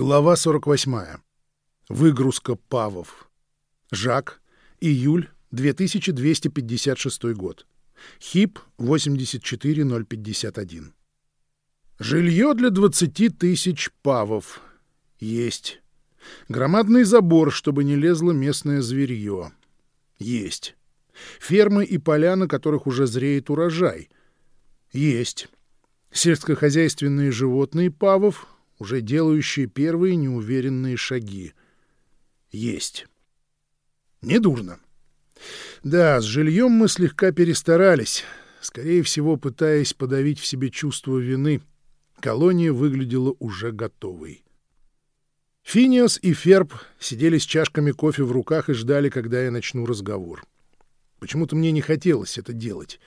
Глава 48. Выгрузка павов. Жак. Июль 2256 год. ХИП 84051. Жилье для 20 тысяч павов. Есть. Громадный забор, чтобы не лезло местное зверье. Есть. Фермы и поля, на которых уже зреет урожай. Есть. Сельскохозяйственные животные павов, уже делающие первые неуверенные шаги. Есть. Недурно. Да, с жильем мы слегка перестарались, скорее всего, пытаясь подавить в себе чувство вины. Колония выглядела уже готовой. Финиас и Ферб сидели с чашками кофе в руках и ждали, когда я начну разговор. Почему-то мне не хотелось это делать.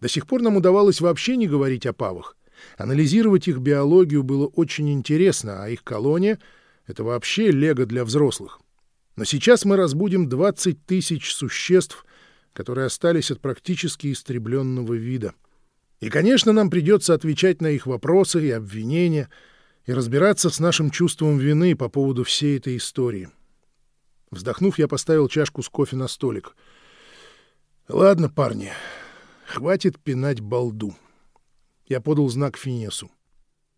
До сих пор нам удавалось вообще не говорить о павах. Анализировать их биологию было очень интересно, а их колония — это вообще лего для взрослых. Но сейчас мы разбудим 20 тысяч существ, которые остались от практически истребленного вида. И, конечно, нам придется отвечать на их вопросы и обвинения и разбираться с нашим чувством вины по поводу всей этой истории. Вздохнув, я поставил чашку с кофе на столик. «Ладно, парни, хватит пинать балду». Я подал знак Финесу.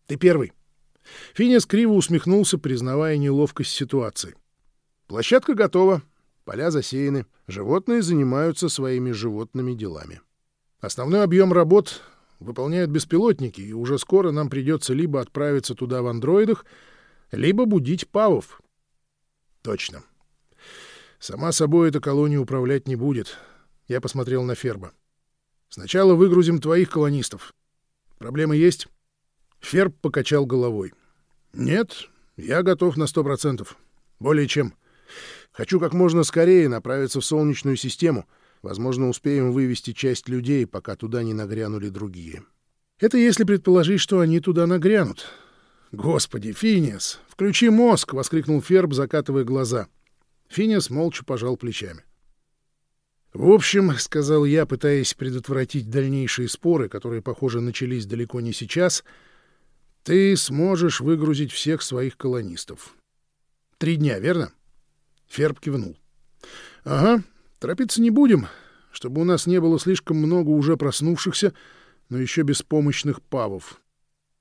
«Ты первый». Финес криво усмехнулся, признавая неловкость ситуации. «Площадка готова, поля засеяны, животные занимаются своими животными делами. Основной объем работ выполняют беспилотники, и уже скоро нам придется либо отправиться туда в андроидах, либо будить павов». «Точно. Сама собой эта колония управлять не будет». Я посмотрел на Ферба. «Сначала выгрузим твоих колонистов. Проблемы есть? Ферб покачал головой. Нет, я готов на сто процентов. Более чем. Хочу как можно скорее направиться в Солнечную систему. Возможно, успеем вывести часть людей, пока туда не нагрянули другие. Это если предположить, что они туда нагрянут. Господи, Финиас, включи мозг! — воскликнул Ферб, закатывая глаза. Финиас молча пожал плечами. «В общем, — сказал я, пытаясь предотвратить дальнейшие споры, которые, похоже, начались далеко не сейчас, — ты сможешь выгрузить всех своих колонистов. Три дня, верно?» Ферб кивнул. «Ага, торопиться не будем, чтобы у нас не было слишком много уже проснувшихся, но еще беспомощных павов.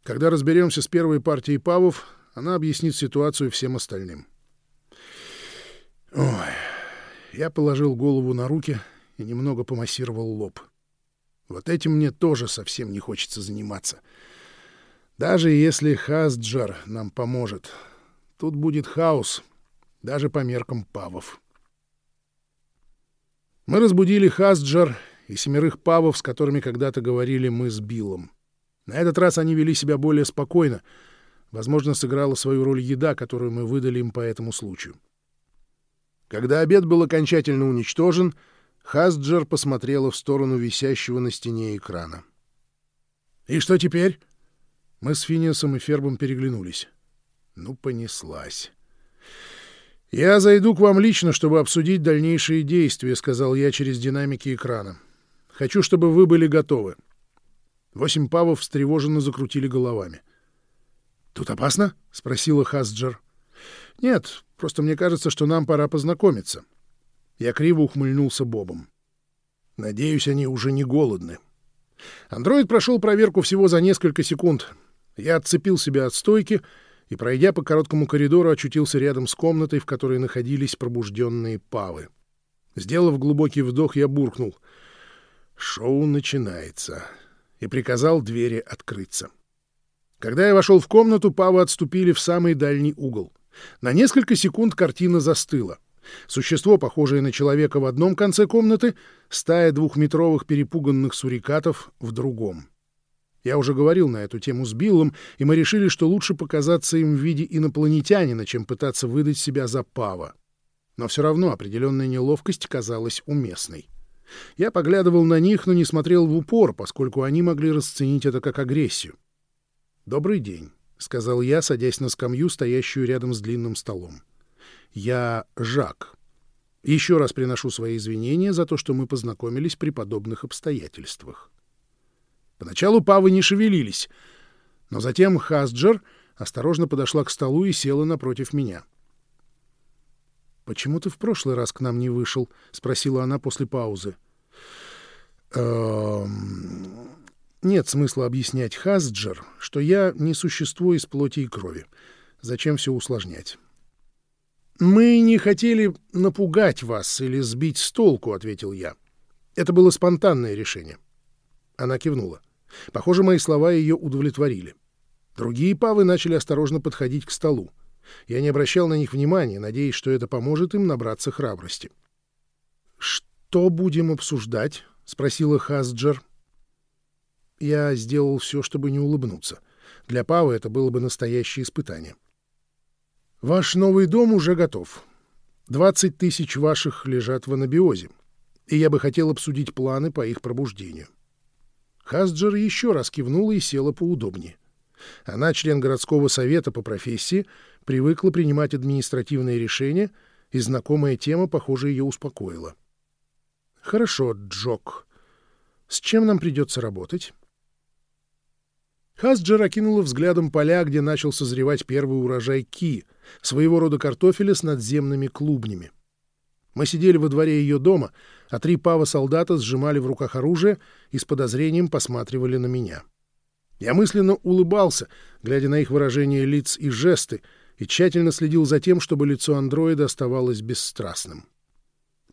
Когда разберемся с первой партией павов, она объяснит ситуацию всем остальным». Ой... Я положил голову на руки и немного помассировал лоб. Вот этим мне тоже совсем не хочется заниматься. Даже если Хасджар нам поможет, тут будет хаос, даже по меркам павов. Мы разбудили Хасджар и семерых павов, с которыми когда-то говорили мы с Биллом. На этот раз они вели себя более спокойно. Возможно, сыграла свою роль еда, которую мы выдали им по этому случаю. Когда обед был окончательно уничтожен, Хасджер посмотрела в сторону висящего на стене экрана. «И что теперь?» Мы с Финиасом и Фербом переглянулись. Ну, понеслась. «Я зайду к вам лично, чтобы обсудить дальнейшие действия», — сказал я через динамики экрана. «Хочу, чтобы вы были готовы». Восемь павов встревоженно закрутили головами. «Тут опасно?» — спросила Хасджер. «Нет, просто мне кажется, что нам пора познакомиться». Я криво ухмыльнулся Бобом. «Надеюсь, они уже не голодны». Андроид прошел проверку всего за несколько секунд. Я отцепил себя от стойки и, пройдя по короткому коридору, очутился рядом с комнатой, в которой находились пробужденные павы. Сделав глубокий вдох, я буркнул. «Шоу начинается» и приказал двери открыться. Когда я вошел в комнату, павы отступили в самый дальний угол. На несколько секунд картина застыла. Существо, похожее на человека в одном конце комнаты, стая двухметровых перепуганных сурикатов в другом. Я уже говорил на эту тему с Биллом, и мы решили, что лучше показаться им в виде инопланетянина, чем пытаться выдать себя за пава. Но все равно определенная неловкость казалась уместной. Я поглядывал на них, но не смотрел в упор, поскольку они могли расценить это как агрессию. «Добрый день». — сказал я, садясь на скамью, стоящую рядом с длинным столом. «Я Жак. Еще раз приношу свои извинения за то, что мы познакомились при подобных обстоятельствах». Поначалу павы не шевелились, но затем Хасджер осторожно подошла к столу и села напротив меня. «Почему ты в прошлый раз к нам не вышел?» — спросила она после паузы. «Эм... Нет смысла объяснять Хасджер, что я не существо из плоти и крови. Зачем все усложнять?» «Мы не хотели напугать вас или сбить с толку», — ответил я. «Это было спонтанное решение». Она кивнула. Похоже, мои слова ее удовлетворили. Другие павы начали осторожно подходить к столу. Я не обращал на них внимания, надеясь, что это поможет им набраться храбрости. «Что будем обсуждать?» — спросила Хасджер. Я сделал все, чтобы не улыбнуться. Для Павы это было бы настоящее испытание. «Ваш новый дом уже готов. Двадцать тысяч ваших лежат в анабиозе, и я бы хотел обсудить планы по их пробуждению». Хасджер еще раз кивнула и села поудобнее. Она, член городского совета по профессии, привыкла принимать административные решения, и знакомая тема, похоже, ее успокоила. «Хорошо, Джок. С чем нам придется работать?» Хасджер окинула взглядом поля, где начал созревать первый урожай ки, своего рода картофеля с надземными клубнями. Мы сидели во дворе ее дома, а три пава-солдата сжимали в руках оружие и с подозрением посматривали на меня. Я мысленно улыбался, глядя на их выражение лиц и жесты, и тщательно следил за тем, чтобы лицо андроида оставалось бесстрастным.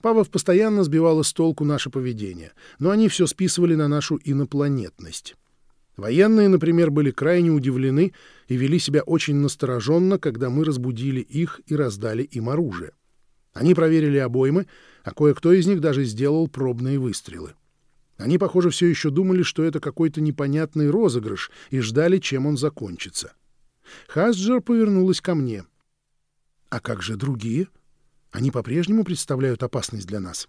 Павов постоянно сбивало с толку наше поведение, но они все списывали на нашу инопланетность. Военные, например, были крайне удивлены и вели себя очень настороженно, когда мы разбудили их и раздали им оружие. Они проверили обоймы, а кое-кто из них даже сделал пробные выстрелы. Они, похоже, все еще думали, что это какой-то непонятный розыгрыш, и ждали, чем он закончится. Хасджер повернулась ко мне. «А как же другие? Они по-прежнему представляют опасность для нас.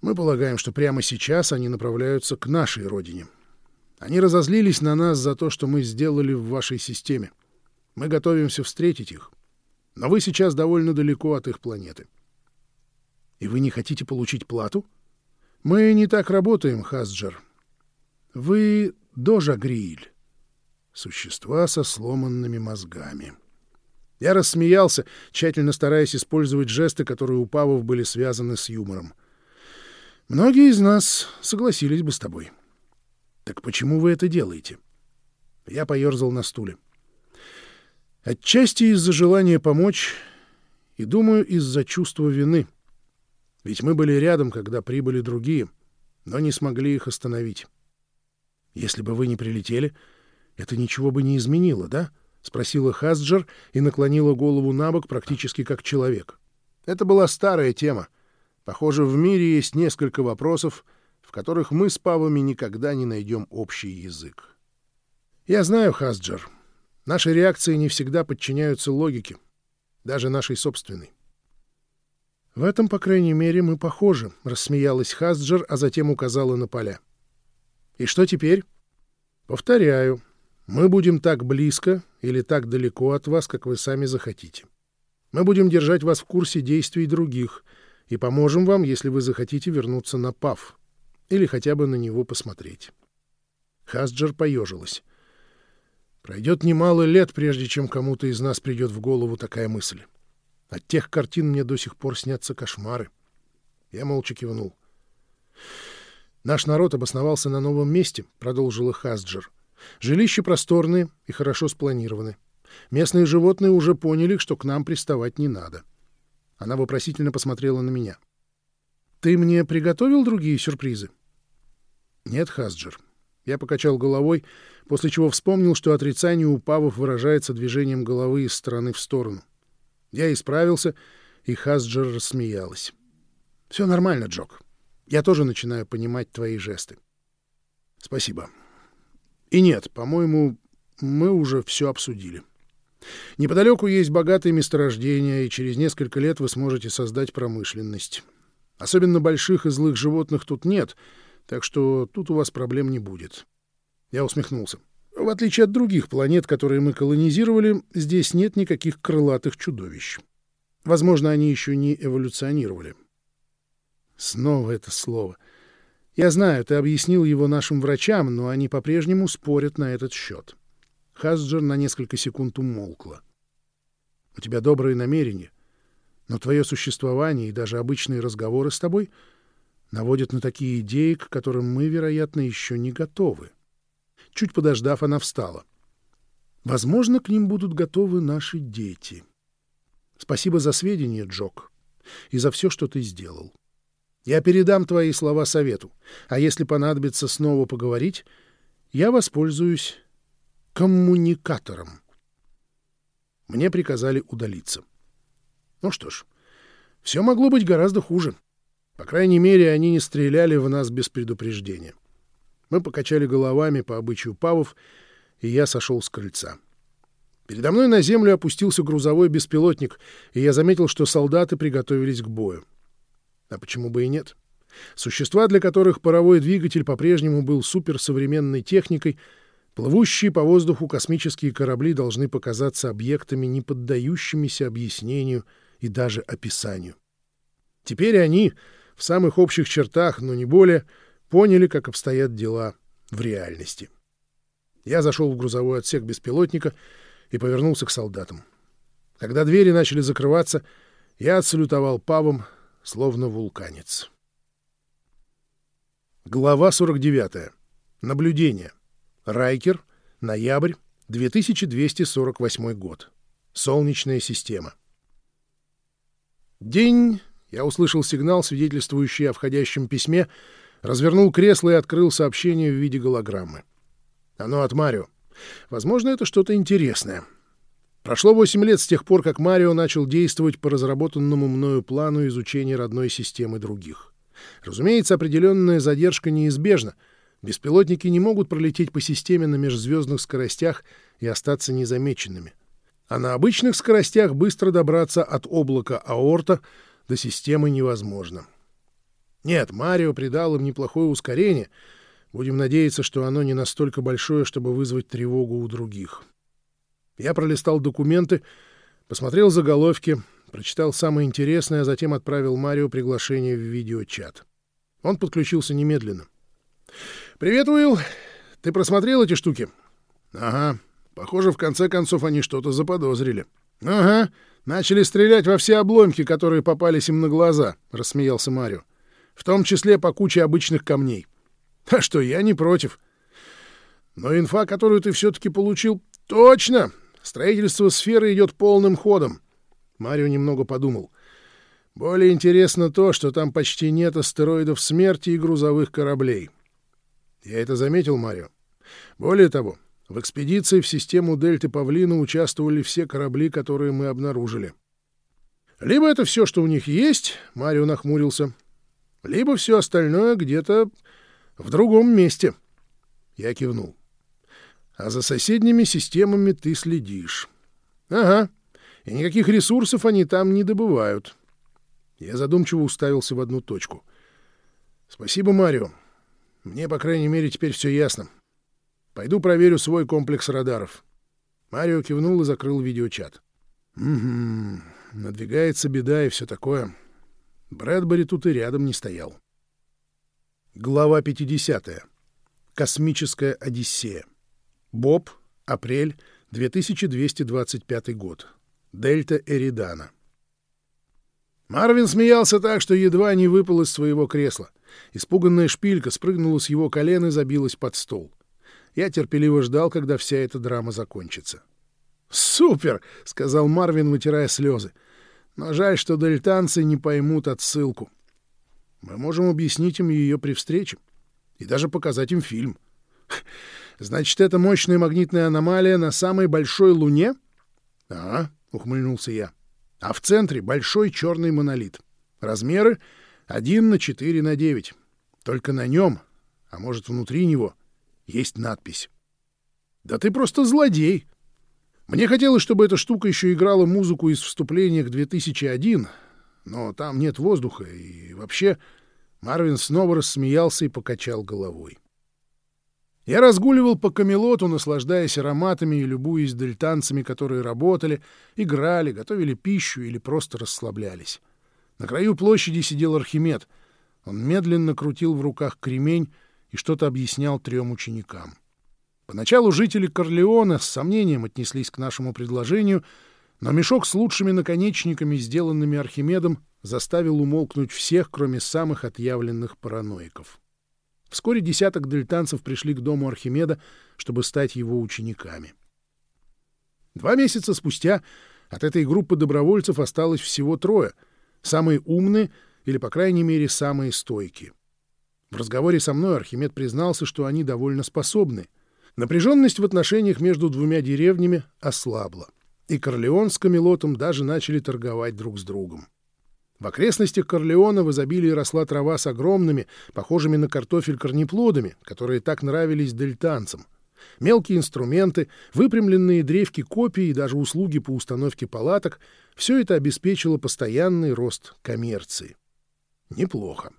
Мы полагаем, что прямо сейчас они направляются к нашей родине. Они разозлились на нас за то, что мы сделали в вашей системе. Мы готовимся встретить их. Но вы сейчас довольно далеко от их планеты. И вы не хотите получить плату?» Мы не так работаем, Хасджер. Вы Дожа Гриль. Существа со сломанными мозгами. Я рассмеялся, тщательно стараясь использовать жесты, которые у Павов были связаны с юмором. Многие из нас согласились бы с тобой. Так почему вы это делаете? Я поерзал на стуле. Отчасти из-за желания помочь и, думаю, из-за чувства вины. Ведь мы были рядом, когда прибыли другие, но не смогли их остановить. Если бы вы не прилетели, это ничего бы не изменило, да? — спросила Хасджер и наклонила голову на бок практически как человек. Это была старая тема. Похоже, в мире есть несколько вопросов, которых мы с Павами никогда не найдем общий язык. Я знаю, Хасджер, наши реакции не всегда подчиняются логике, даже нашей собственной. «В этом, по крайней мере, мы похожи», — рассмеялась Хасджер, а затем указала на поля. «И что теперь?» «Повторяю, мы будем так близко или так далеко от вас, как вы сами захотите. Мы будем держать вас в курсе действий других и поможем вам, если вы захотите вернуться на ПАВ или хотя бы на него посмотреть». Хасджер поежилась. «Пройдет немало лет, прежде чем кому-то из нас придет в голову такая мысль. От тех картин мне до сих пор снятся кошмары. Я молча кивнул. «Наш народ обосновался на новом месте», — продолжила Хасджер. «Жилища просторные и хорошо спланированы. Местные животные уже поняли, что к нам приставать не надо». Она вопросительно посмотрела на меня. «Ты мне приготовил другие сюрпризы?» «Нет, Хасджер». Я покачал головой, после чего вспомнил, что отрицание у павов выражается движением головы из стороны в сторону. Я исправился, и Хасджер рассмеялась. «Все нормально, Джок. Я тоже начинаю понимать твои жесты». «Спасибо. И нет, по-моему, мы уже все обсудили. Неподалеку есть богатые месторождения, и через несколько лет вы сможете создать промышленность. Особенно больших и злых животных тут нет, так что тут у вас проблем не будет». Я усмехнулся. В отличие от других планет, которые мы колонизировали, здесь нет никаких крылатых чудовищ. Возможно, они еще не эволюционировали. Снова это слово. Я знаю, ты объяснил его нашим врачам, но они по-прежнему спорят на этот счет. Хасджер на несколько секунд умолкла. «У тебя добрые намерения, но твое существование и даже обычные разговоры с тобой наводят на такие идеи, к которым мы, вероятно, еще не готовы». Чуть подождав, она встала. «Возможно, к ним будут готовы наши дети. Спасибо за сведения, Джок, и за все, что ты сделал. Я передам твои слова совету, а если понадобится снова поговорить, я воспользуюсь коммуникатором. Мне приказали удалиться. Ну что ж, все могло быть гораздо хуже. По крайней мере, они не стреляли в нас без предупреждения. Мы покачали головами по обычаю павов, и я сошел с крыльца. Передо мной на землю опустился грузовой беспилотник, и я заметил, что солдаты приготовились к бою. А почему бы и нет? Существа, для которых паровой двигатель по-прежнему был суперсовременной техникой, плывущие по воздуху космические корабли должны показаться объектами, не поддающимися объяснению и даже описанию. Теперь они, в самых общих чертах, но не более, поняли, как обстоят дела в реальности. Я зашел в грузовой отсек беспилотника и повернулся к солдатам. Когда двери начали закрываться, я отсалютовал павом, словно вулканец. Глава 49. Наблюдение. Райкер. Ноябрь. 2248 год. Солнечная система. День. Я услышал сигнал, свидетельствующий о входящем письме, развернул кресло и открыл сообщение в виде голограммы. Оно от Марио. Возможно, это что-то интересное. Прошло восемь лет с тех пор, как Марио начал действовать по разработанному мною плану изучения родной системы других. Разумеется, определенная задержка неизбежна. Беспилотники не могут пролететь по системе на межзвездных скоростях и остаться незамеченными. А на обычных скоростях быстро добраться от облака аорта до системы невозможно. Нет, Марио придал им неплохое ускорение. Будем надеяться, что оно не настолько большое, чтобы вызвать тревогу у других. Я пролистал документы, посмотрел заголовки, прочитал самое интересное, а затем отправил Марио приглашение в видеочат. Он подключился немедленно. «Привет, Уилл! Ты просмотрел эти штуки?» «Ага. Похоже, в конце концов они что-то заподозрили». «Ага. Начали стрелять во все обломки, которые попались им на глаза», — рассмеялся Марио. «В том числе по куче обычных камней». «А что, я не против». «Но инфа, которую ты все-таки получил...» «Точно! Строительство сферы идет полным ходом. Марио немного подумал. Более интересно то, что там почти нет астероидов смерти и грузовых кораблей. Я это заметил, Марио. Более того, в экспедиции в систему Дельты Павлина участвовали все корабли, которые мы обнаружили. Либо это все, что у них есть, Марио нахмурился, либо все остальное где-то в другом месте. Я кивнул а за соседними системами ты следишь. Ага, и никаких ресурсов они там не добывают. Я задумчиво уставился в одну точку. Спасибо, Марио. Мне, по крайней мере, теперь все ясно. Пойду проверю свой комплекс радаров. Марио кивнул и закрыл видеочат. Угу, надвигается беда и все такое. Брэдбери тут и рядом не стоял. Глава 50. Космическая Одиссея. Боб, апрель, 2225 год. Дельта Эридана. Марвин смеялся так, что едва не выпал из своего кресла. Испуганная шпилька спрыгнула с его колен и забилась под стол. Я терпеливо ждал, когда вся эта драма закончится. «Супер!» — сказал Марвин, вытирая слезы. «Но жаль, что дельтанцы не поймут отсылку. Мы можем объяснить им ее при встрече и даже показать им фильм. Значит, это мощная магнитная аномалия на самой большой Луне? — Ага, — ухмыльнулся я. — А в центре большой черный монолит. Размеры 1 на 4 на 9. Только на нем, а может, внутри него, есть надпись. — Да ты просто злодей! Мне хотелось, чтобы эта штука еще играла музыку из вступления к 2001, но там нет воздуха, и вообще... Марвин снова рассмеялся и покачал головой. Я разгуливал по Камелоту, наслаждаясь ароматами и любуясь дельтанцами, которые работали, играли, готовили пищу или просто расслаблялись. На краю площади сидел Архимед. Он медленно крутил в руках кремень и что-то объяснял трем ученикам. Поначалу жители Корлеона с сомнением отнеслись к нашему предложению, но мешок с лучшими наконечниками, сделанными Архимедом, заставил умолкнуть всех, кроме самых отъявленных параноиков. Вскоре десяток дельтанцев пришли к дому Архимеда, чтобы стать его учениками. Два месяца спустя от этой группы добровольцев осталось всего трое, самые умные или, по крайней мере, самые стойкие. В разговоре со мной Архимед признался, что они довольно способны. Напряженность в отношениях между двумя деревнями ослабла, и Корлеон с Камелотом даже начали торговать друг с другом. В окрестностях Корлеона в изобилии росла трава с огромными, похожими на картофель корнеплодами, которые так нравились дельтанцам. Мелкие инструменты, выпрямленные древки копий и даже услуги по установке палаток — все это обеспечило постоянный рост коммерции. Неплохо.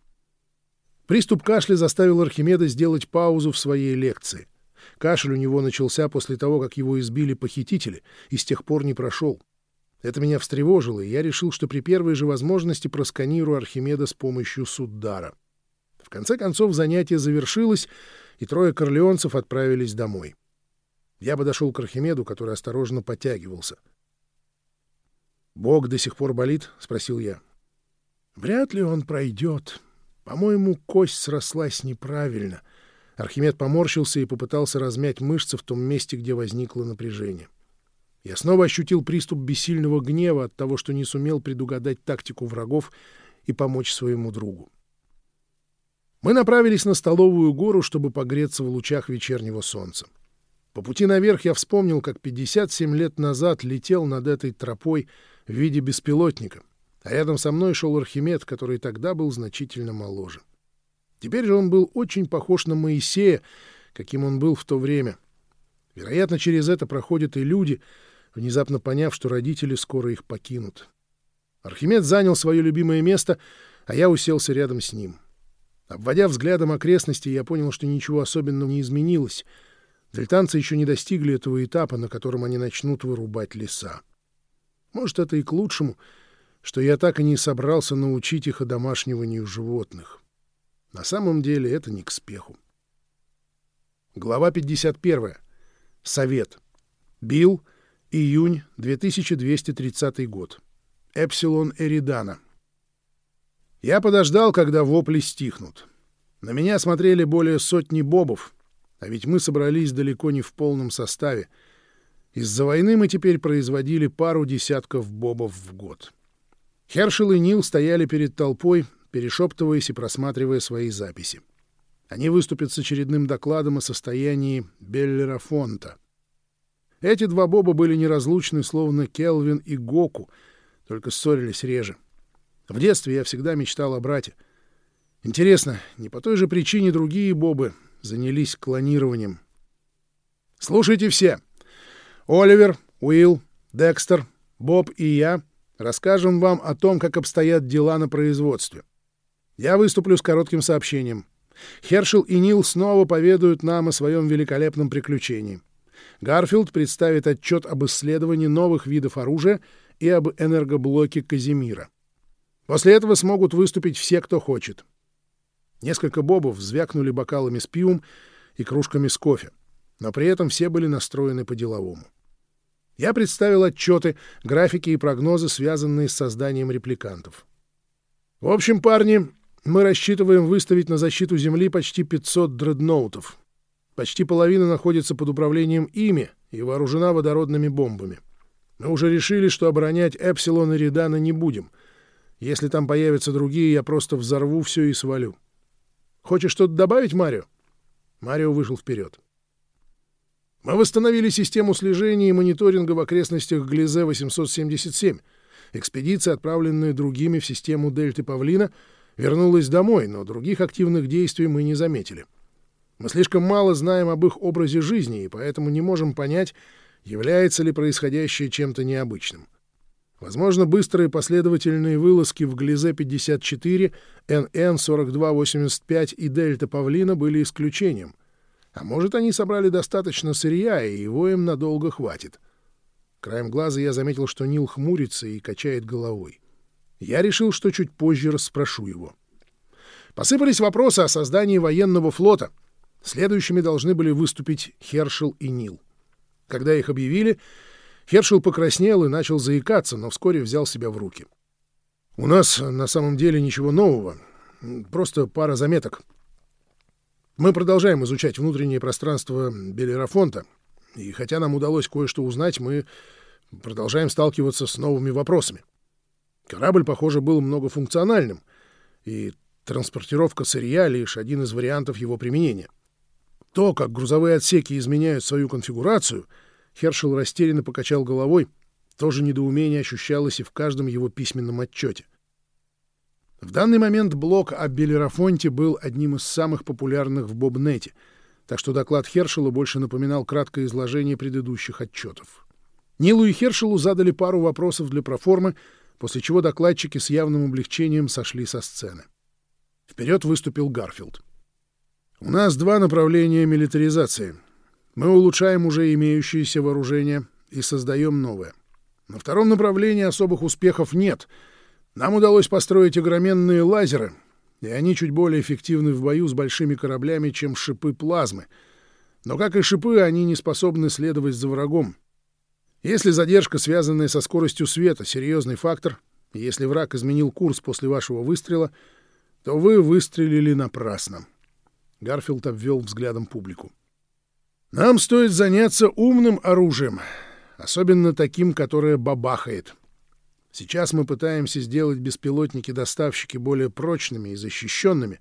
Приступ кашля заставил Архимеда сделать паузу в своей лекции. Кашель у него начался после того, как его избили похитители, и с тех пор не прошел. Это меня встревожило, и я решил, что при первой же возможности просканирую Архимеда с помощью Суддара. В конце концов занятие завершилось, и трое корлеонцев отправились домой. Я подошел к Архимеду, который осторожно подтягивался. «Бог до сих пор болит?» — спросил я. «Вряд ли он пройдет. По-моему, кость срослась неправильно». Архимед поморщился и попытался размять мышцы в том месте, где возникло напряжение. Я снова ощутил приступ бессильного гнева от того, что не сумел предугадать тактику врагов и помочь своему другу. Мы направились на столовую гору, чтобы погреться в лучах вечернего солнца. По пути наверх я вспомнил, как 57 лет назад летел над этой тропой в виде беспилотника, а рядом со мной шел Архимед, который тогда был значительно моложе. Теперь же он был очень похож на Моисея, каким он был в то время. Вероятно, через это проходят и люди — внезапно поняв, что родители скоро их покинут. Архимед занял свое любимое место, а я уселся рядом с ним. Обводя взглядом окрестности, я понял, что ничего особенного не изменилось. Дельтанцы еще не достигли этого этапа, на котором они начнут вырубать леса. Может, это и к лучшему, что я так и не собрался научить их одомашниванию животных. На самом деле это не к спеху. Глава 51. Совет. Билл Июнь 2230 год. Эпсилон Эридана. Я подождал, когда вопли стихнут. На меня смотрели более сотни бобов, а ведь мы собрались далеко не в полном составе. Из-за войны мы теперь производили пару десятков бобов в год. Хершел и Нил стояли перед толпой, перешептываясь и просматривая свои записи. Они выступят с очередным докладом о состоянии Беллерафонта — эти два Боба были неразлучны, словно Келвин и Гоку, только ссорились реже. В детстве я всегда мечтал о брате. Интересно, не по той же причине другие Бобы занялись клонированием. Слушайте все. Оливер, Уилл, Декстер, Боб и я расскажем вам о том, как обстоят дела на производстве. Я выступлю с коротким сообщением. Хершел и Нил снова поведают нам о своем великолепном приключении. Гарфилд представит отчет об исследовании новых видов оружия и об энергоблоке Казимира. После этого смогут выступить все, кто хочет. Несколько бобов звякнули бокалами с пивом и кружками с кофе, но при этом все были настроены по-деловому. Я представил отчеты, графики и прогнозы, связанные с созданием репликантов. В общем, парни, мы рассчитываем выставить на защиту Земли почти 500 дредноутов. Почти половина находится под управлением ими и вооружена водородными бомбами. Мы уже решили, что оборонять Эпсилон и Редана не будем. Если там появятся другие, я просто взорву все и свалю. Хочешь что-то добавить, Марио? Марио вышел вперед. Мы восстановили систему слежения и мониторинга в окрестностях Глизе-877. Экспедиция, отправленная другими в систему Дельты Павлина, вернулась домой, но других активных действий мы не заметили. — мы слишком мало знаем об их образе жизни и поэтому не можем понять, является ли происходящее чем-то необычным. Возможно, быстрые последовательные вылазки в Глизе-54, НН-4285 и Дельта Павлина были исключением. А может, они собрали достаточно сырья, и его им надолго хватит. Краем глаза я заметил, что Нил хмурится и качает головой. Я решил, что чуть позже расспрошу его. Посыпались вопросы о создании военного флота — Следующими должны были выступить Хершел и Нил. Когда их объявили, Хершел покраснел и начал заикаться, но вскоре взял себя в руки. «У нас на самом деле ничего нового, просто пара заметок. Мы продолжаем изучать внутреннее пространство Белерафонта, и хотя нам удалось кое-что узнать, мы продолжаем сталкиваться с новыми вопросами. Корабль, похоже, был многофункциональным, и транспортировка сырья — лишь один из вариантов его применения. То, как грузовые отсеки изменяют свою конфигурацию, Хершел растерянно покачал головой, тоже недоумение ощущалось и в каждом его письменном отчете. В данный момент блок о Белерафонте был одним из самых популярных в Бобнете, так что доклад Хершела больше напоминал краткое изложение предыдущих отчетов. Нилу и Хершелу задали пару вопросов для проформы, после чего докладчики с явным облегчением сошли со сцены. Вперед выступил Гарфилд. «У нас два направления милитаризации. Мы улучшаем уже имеющееся вооружение и создаем новое. На втором направлении особых успехов нет. Нам удалось построить огроменные лазеры, и они чуть более эффективны в бою с большими кораблями, чем шипы плазмы. Но, как и шипы, они не способны следовать за врагом. Если задержка, связанная со скоростью света, серьезный фактор, если враг изменил курс после вашего выстрела, то вы выстрелили напрасно. Гарфилд обвел взглядом публику. Нам стоит заняться умным оружием, особенно таким, которое бабахает. Сейчас мы пытаемся сделать беспилотники-доставщики более прочными и защищенными,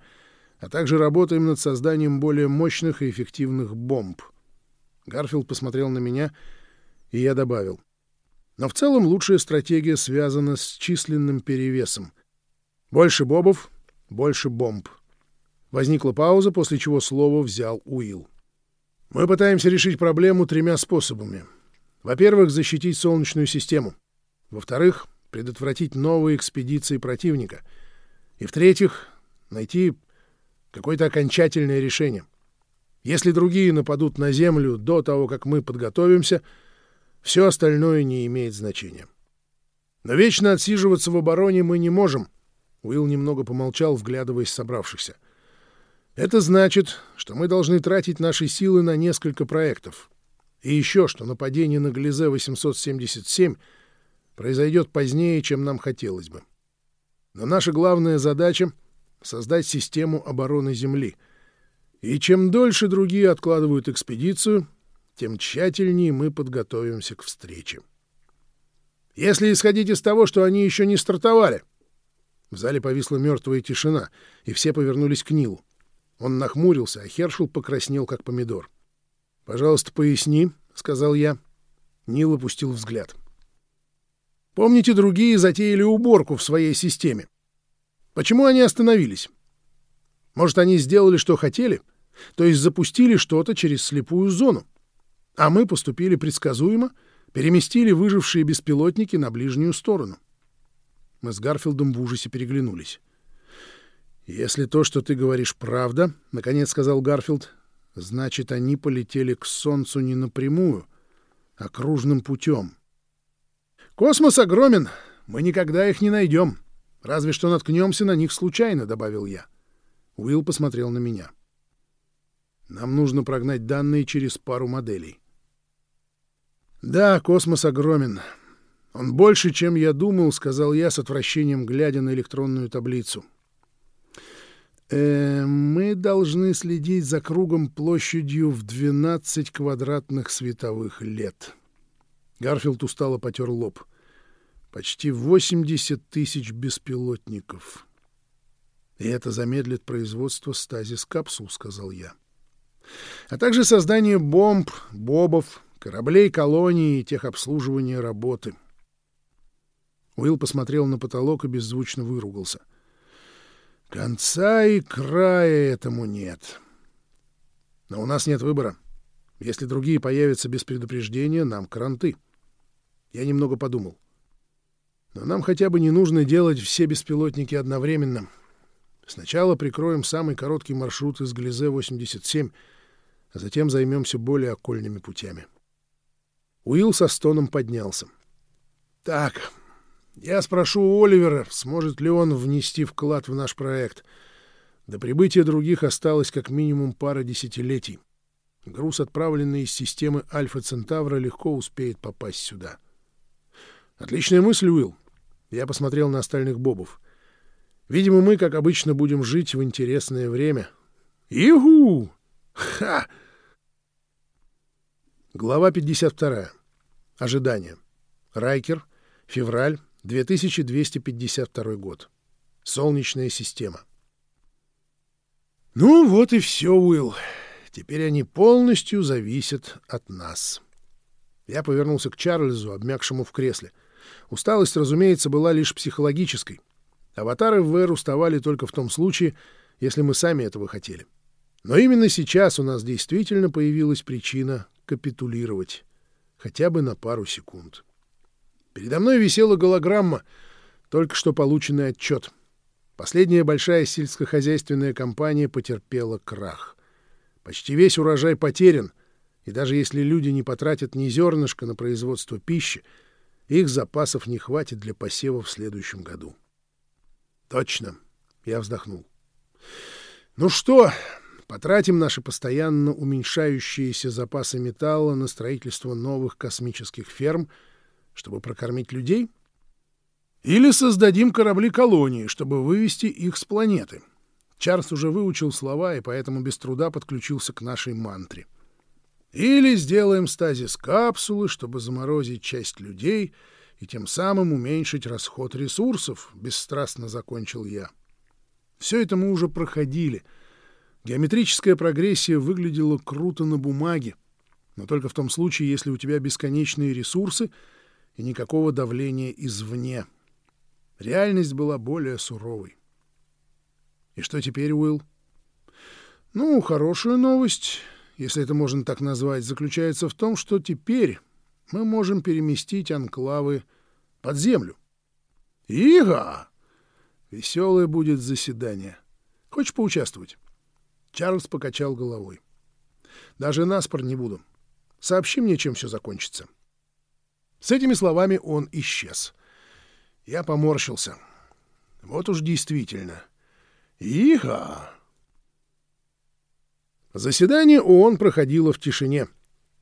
а также работаем над созданием более мощных и эффективных бомб. Гарфилд посмотрел на меня — и я добавил. Но в целом лучшая стратегия связана с численным перевесом. Больше бобов, больше бомб. Возникла пауза, после чего слово взял Уилл. Мы пытаемся решить проблему тремя способами. Во-первых, защитить Солнечную систему. Во-вторых, предотвратить новые экспедиции противника. И в-третьих, найти какое-то окончательное решение. Если другие нападут на Землю до того, как мы подготовимся — все остальное не имеет значения. Но вечно отсиживаться в обороне мы не можем. Уилл немного помолчал, вглядываясь в собравшихся. Это значит, что мы должны тратить наши силы на несколько проектов. И еще, что нападение на Глизе-877 произойдет позднее, чем нам хотелось бы. Но наша главная задача — создать систему обороны Земли. И чем дольше другие откладывают экспедицию, тем тщательнее мы подготовимся к встрече. Если исходить из того, что они еще не стартовали... В зале повисла мертвая тишина, и все повернулись к Нилу. Он нахмурился, а Хершел покраснел, как помидор. «Пожалуйста, поясни», — сказал я. Нил опустил взгляд. «Помните, другие затеяли уборку в своей системе. Почему они остановились? Может, они сделали, что хотели, то есть запустили что-то через слепую зону? А мы поступили предсказуемо, переместили выжившие беспилотники на ближнюю сторону. Мы с Гарфилдом в ужасе переглянулись. «Если то, что ты говоришь, правда, — наконец сказал Гарфилд, — значит, они полетели к Солнцу не напрямую, а кружным путем. Космос огромен, мы никогда их не найдем, разве что наткнемся на них случайно, — добавил я. Уилл посмотрел на меня. Нам нужно прогнать данные через пару моделей. Да, космос огромен. Он больше, чем я думал, сказал я с отвращением, глядя на электронную таблицу. Э, мы должны следить за кругом площадью в 12 квадратных световых лет. Гарфилд устало потер лоб. Почти 80 тысяч беспилотников. И это замедлит производство стазис-капсул, сказал я. А также создание бомб, бобов, кораблей колонии и техобслуживания работы. Уилл посмотрел на потолок и беззвучно выругался. Конца и края этому нет. Но у нас нет выбора. Если другие появятся без предупреждения, нам кранты. Я немного подумал. Но нам хотя бы не нужно делать все беспилотники одновременно. Сначала прикроем самый короткий маршрут из Глизе-87, а затем займемся более окольными путями. — Уилл со стоном поднялся. «Так, я спрошу у Оливера, сможет ли он внести вклад в наш проект. До прибытия других осталось как минимум пара десятилетий. Груз, отправленный из системы Альфа Центавра, легко успеет попасть сюда. Отличная мысль, Уилл. Я посмотрел на остальных бобов. Видимо, мы, как обычно, будем жить в интересное время. Игу! Ха! Глава 52. Ожидание. Райкер. Февраль 2252 год. Солнечная система. Ну вот и все, Уилл. Теперь они полностью зависят от нас. Я повернулся к Чарльзу, обмякшему в кресле. Усталость, разумеется, была лишь психологической. Аватары в ВР уставали только в том случае, если мы сами этого хотели. Но именно сейчас у нас действительно появилась причина капитулировать. Хотя бы на пару секунд. Передо мной висела голограмма, только что полученный отчет. Последняя большая сельскохозяйственная компания потерпела крах. Почти весь урожай потерян, и даже если люди не потратят ни зернышка на производство пищи, их запасов не хватит для посева в следующем году. Точно, я вздохнул. Ну что, потратим наши постоянно уменьшающиеся запасы металла на строительство новых космических ферм, чтобы прокормить людей? Или создадим корабли-колонии, чтобы вывести их с планеты? — Чарльз уже выучил слова и поэтому без труда подключился к нашей мантре. Или сделаем стазис капсулы, чтобы заморозить часть людей и тем самым уменьшить расход ресурсов, бесстрастно закончил я. Все это мы уже проходили. Геометрическая прогрессия выглядела круто на бумаге, но только в том случае, если у тебя бесконечные ресурсы и никакого давления извне. Реальность была более суровой. И что теперь, Уилл? Ну, хорошая новость, если это можно так назвать, заключается в том, что теперь мы можем переместить анклавы под землю. Ига! Веселое будет заседание. Хочешь поучаствовать? Чарльз покачал головой. Даже наспор не буду. Сообщи мне, чем все закончится. С этими словами он исчез. Я поморщился. Вот уж действительно — Иха! Заседание ООН проходило в тишине,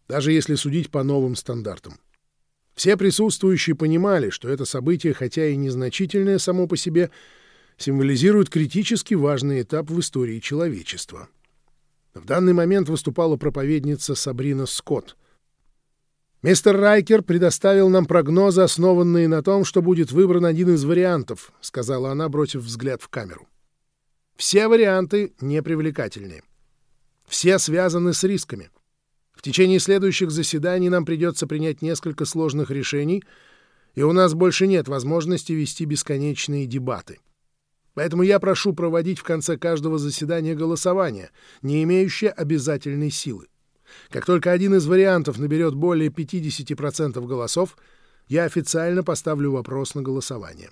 даже если судить по новым стандартам. Все присутствующие понимали, что это событие, хотя и незначительное само по себе, символизирует критически важный этап в истории человечества. В данный момент выступала проповедница Сабрина Скотт. «Мистер Райкер предоставил нам прогнозы, основанные на том, что будет выбран один из вариантов», — сказала она, бросив взгляд в камеру. Все варианты непривлекательны. Все связаны с рисками. В течение следующих заседаний нам придется принять несколько сложных решений, и у нас больше нет возможности вести бесконечные дебаты. Поэтому я прошу проводить в конце каждого заседания голосование, не имеющее обязательной силы. Как только один из вариантов наберет более 50% голосов, я официально поставлю вопрос на голосование.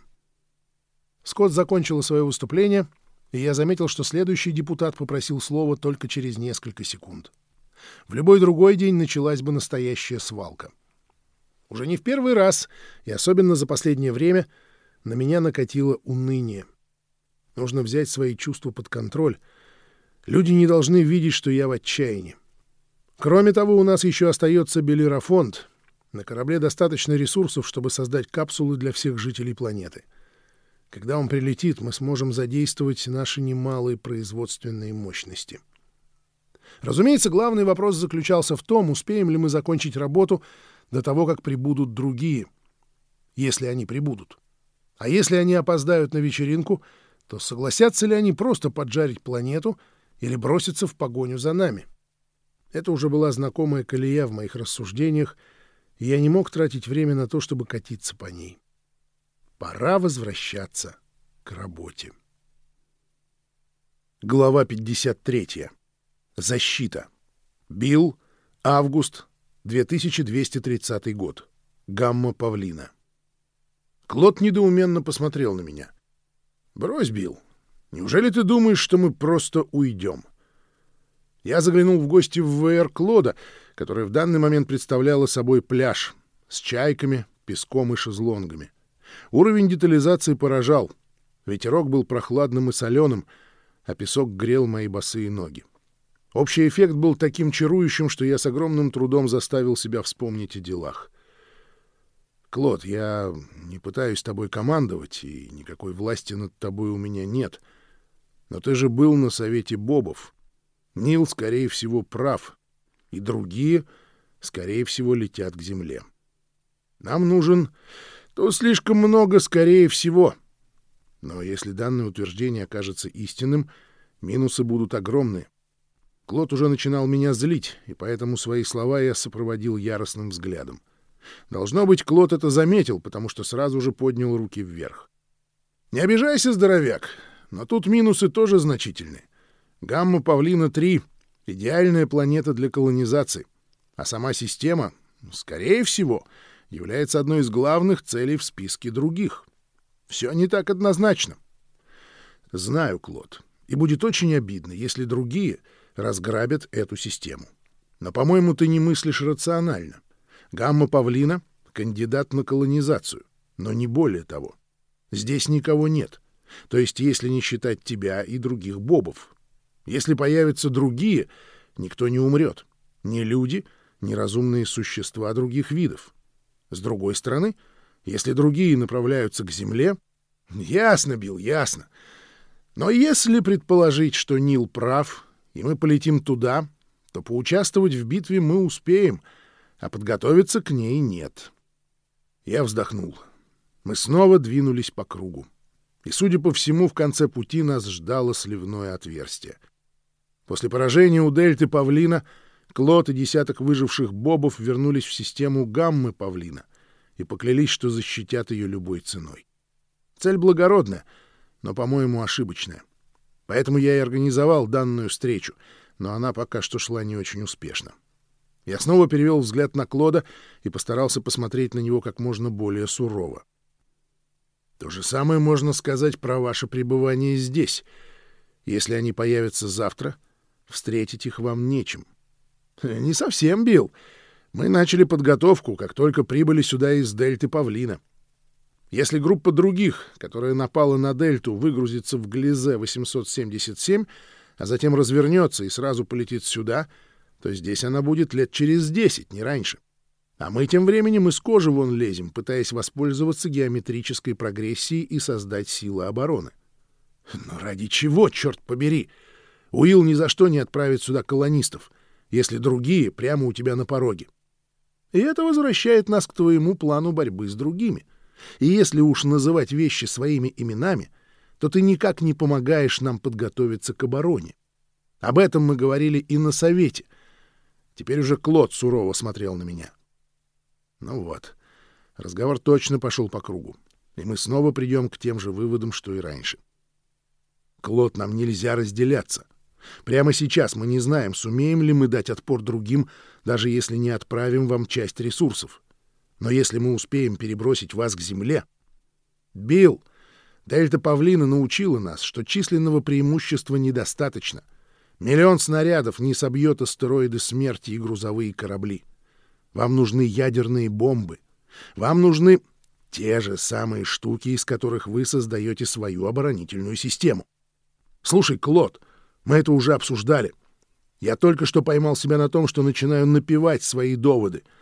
Скотт закончила свое выступление — и я заметил, что следующий депутат попросил слова только через несколько секунд. В любой другой день началась бы настоящая свалка. Уже не в первый раз, и особенно за последнее время, на меня накатило уныние. Нужно взять свои чувства под контроль. Люди не должны видеть, что я в отчаянии. Кроме того, у нас еще остается Белерафонд. На корабле достаточно ресурсов, чтобы создать капсулы для всех жителей планеты — когда он прилетит, мы сможем задействовать наши немалые производственные мощности. Разумеется, главный вопрос заключался в том, успеем ли мы закончить работу до того, как прибудут другие, если они прибудут. А если они опоздают на вечеринку, то согласятся ли они просто поджарить планету или броситься в погоню за нами? Это уже была знакомая колея в моих рассуждениях, и я не мог тратить время на то, чтобы катиться по ней. Пора возвращаться к работе. Глава 53. Защита. Билл. Август. 2230 год. Гамма Павлина. Клод недоуменно посмотрел на меня. «Брось, Билл. Неужели ты думаешь, что мы просто уйдем?» Я заглянул в гости в ВР Клода, которая в данный момент представляла собой пляж с чайками, песком и шезлонгами. Уровень детализации поражал. Ветерок был прохладным и соленым, а песок грел мои босые ноги. Общий эффект был таким чарующим, что я с огромным трудом заставил себя вспомнить о делах. «Клод, я не пытаюсь тобой командовать, и никакой власти над тобой у меня нет. Но ты же был на совете Бобов. Нил, скорее всего, прав, и другие, скорее всего, летят к земле. Нам нужен... То слишком много, скорее всего. Но если данное утверждение окажется истинным, минусы будут огромны. Клод уже начинал меня злить, и поэтому свои слова я сопроводил яростным взглядом. Должно быть, Клод это заметил, потому что сразу же поднял руки вверх. «Не обижайся, здоровяк, но тут минусы тоже значительны. Гамма-Павлина-3 — идеальная планета для колонизации, а сама система, скорее всего, является одной из главных целей в списке других. Все не так однозначно. Знаю, Клод, и будет очень обидно, если другие — разграбят эту систему. Но, по-моему, ты не мыслишь рационально. Гамма-павлина — кандидат на колонизацию, но не более того. Здесь никого нет. То есть, если не считать тебя и других бобов. Если появятся другие, никто не умрет. Ни люди, ни разумные существа других видов. С другой стороны, если другие направляются к Земле... Ясно, Билл, ясно. Но если предположить, что Нил прав, и мы полетим туда, то поучаствовать в битве мы успеем, а подготовиться к ней нет. Я вздохнул. Мы снова двинулись по кругу. И, судя по всему, в конце пути нас ждало сливное отверстие. После поражения у дельты Павлина Клод и десяток выживших бобов вернулись в систему гаммы Павлина и поклялись, что защитят ее любой ценой. Цель благородная, но, по-моему, ошибочная. Поэтому я и организовал данную встречу, но она пока что шла не очень успешно. Я снова перевел взгляд на Клода и постарался посмотреть на него как можно более сурово. То же самое можно сказать про ваше пребывание здесь. Если они появятся завтра, встретить их вам нечем. Не совсем, Билл. Мы начали подготовку, как только прибыли сюда из дельты Павлина. Если группа других, которая напала на Дельту, выгрузится в Глизе-877, а затем развернется и сразу полетит сюда, то здесь она будет лет через десять, не раньше. А мы тем временем из кожи вон лезем, пытаясь воспользоваться геометрической прогрессией и создать силы обороны. Но ради чего, черт побери? Уилл ни за что не отправит сюда колонистов, если другие прямо у тебя на пороге. И это возвращает нас к твоему плану борьбы с другими. И если уж называть вещи своими именами, то ты никак не помогаешь нам подготовиться к обороне. Об этом мы говорили и на совете. Теперь уже Клод сурово смотрел на меня. Ну вот, разговор точно пошел по кругу, и мы снова придем к тем же выводам, что и раньше. Клод, нам нельзя разделяться. Прямо сейчас мы не знаем, сумеем ли мы дать отпор другим, даже если не отправим вам часть ресурсов. Но если мы успеем перебросить вас к земле... Билл, Дельта Павлина научила нас, что численного преимущества недостаточно. Миллион снарядов не собьет астероиды смерти и грузовые корабли. Вам нужны ядерные бомбы. Вам нужны те же самые штуки, из которых вы создаете свою оборонительную систему. Слушай, Клод, мы это уже обсуждали. Я только что поймал себя на том, что начинаю напевать свои доводы —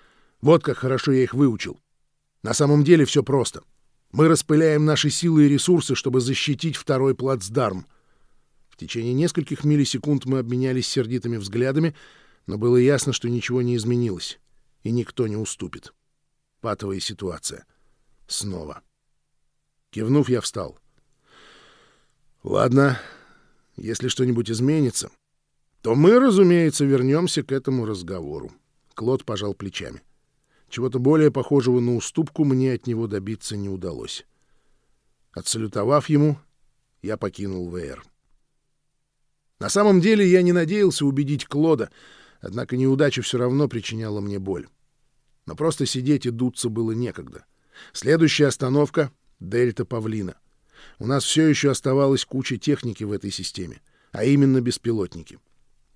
вот как хорошо я их выучил. На самом деле все просто. Мы распыляем наши силы и ресурсы, чтобы защитить второй плацдарм. В течение нескольких миллисекунд мы обменялись сердитыми взглядами, но было ясно, что ничего не изменилось, и никто не уступит. Патовая ситуация. Снова. Кивнув, я встал. Ладно, если что-нибудь изменится, то мы, разумеется, вернемся к этому разговору. Клод пожал плечами. Чего-то более похожего на уступку мне от него добиться не удалось. Отсалютовав ему, я покинул ВР. На самом деле я не надеялся убедить Клода, однако неудача все равно причиняла мне боль. Но просто сидеть и дуться было некогда. Следующая остановка — Дельта Павлина. У нас все еще оставалась куча техники в этой системе, а именно беспилотники.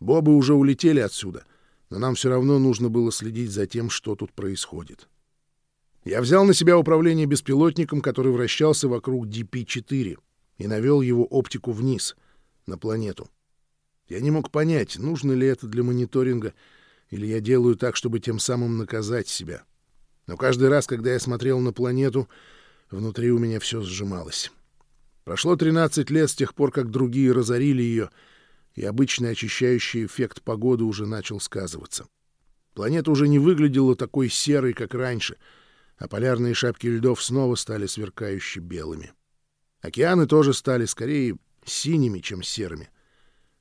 Бобы уже улетели отсюда, но нам все равно нужно было следить за тем, что тут происходит. Я взял на себя управление беспилотником, который вращался вокруг DP-4, и навел его оптику вниз. на планету. Я не мог понять, нужно ли это для мониторинга, или я делаю так, чтобы тем самым наказать себя. Но каждый раз, когда я смотрел на планету, внутри у меня все сжималось. Прошло 13 лет с тех пор, как другие разорили ее, и обычный очищающий эффект погоды уже начал сказываться. Планета уже не выглядела такой серой, как раньше, а полярные шапки льдов снова стали сверкающе белыми. Океаны тоже стали скорее синими, чем серыми.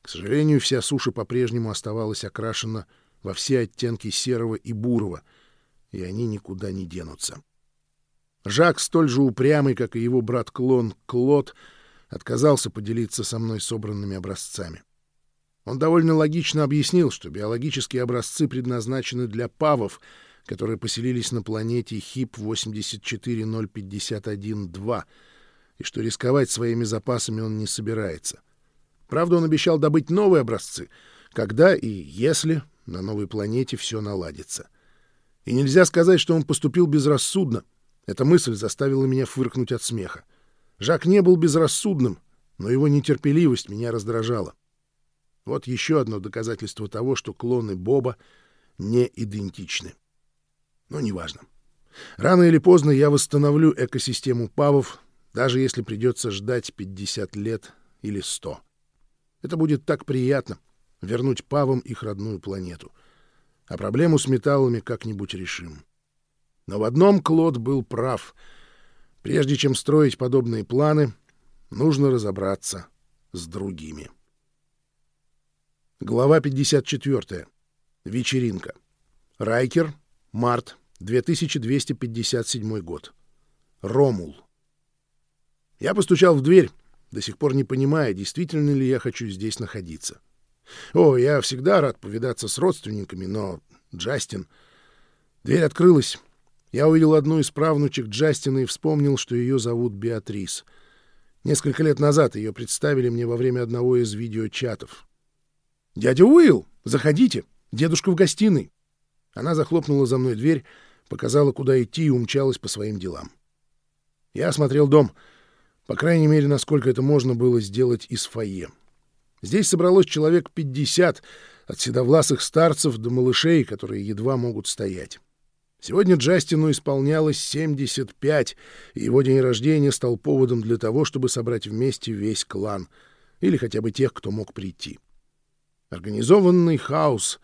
К сожалению, вся суша по-прежнему оставалась окрашена во все оттенки серого и бурого, и они никуда не денутся. Жак, столь же упрямый, как и его брат-клон Клод, отказался поделиться со мной собранными образцами. Он довольно логично объяснил, что биологические образцы предназначены для павов, которые поселились на планете ХИП-84051-2, и что рисковать своими запасами он не собирается. Правда, он обещал добыть новые образцы, когда и если на новой планете все наладится. И нельзя сказать, что он поступил безрассудно. Эта мысль заставила меня фыркнуть от смеха. Жак не был безрассудным, но его нетерпеливость меня раздражала. Вот еще одно доказательство того, что клоны Боба не идентичны. Но неважно. Рано или поздно я восстановлю экосистему павов, даже если придется ждать 50 лет или 100. Это будет так приятно — вернуть павам их родную планету. А проблему с металлами как-нибудь решим. Но в одном Клод был прав. Прежде чем строить подобные планы, нужно разобраться с другими. Глава 54. Вечеринка. Райкер. Март. 2257 год. Ромул. Я постучал в дверь, до сих пор не понимая, действительно ли я хочу здесь находиться. О, я всегда рад повидаться с родственниками, но Джастин... Дверь открылась. Я увидел одну из правнучек Джастина и вспомнил, что ее зовут Беатрис. Несколько лет назад ее представили мне во время одного из видеочатов. «Дядя Уилл, заходите! Дедушка в гостиной!» Она захлопнула за мной дверь, показала, куда идти, и умчалась по своим делам. Я осмотрел дом, по крайней мере, насколько это можно было сделать из фойе. Здесь собралось человек пятьдесят, от седовласых старцев до малышей, которые едва могут стоять. Сегодня Джастину исполнялось 75, и его день рождения стал поводом для того, чтобы собрать вместе весь клан, или хотя бы тех, кто мог прийти. Организованный хаос.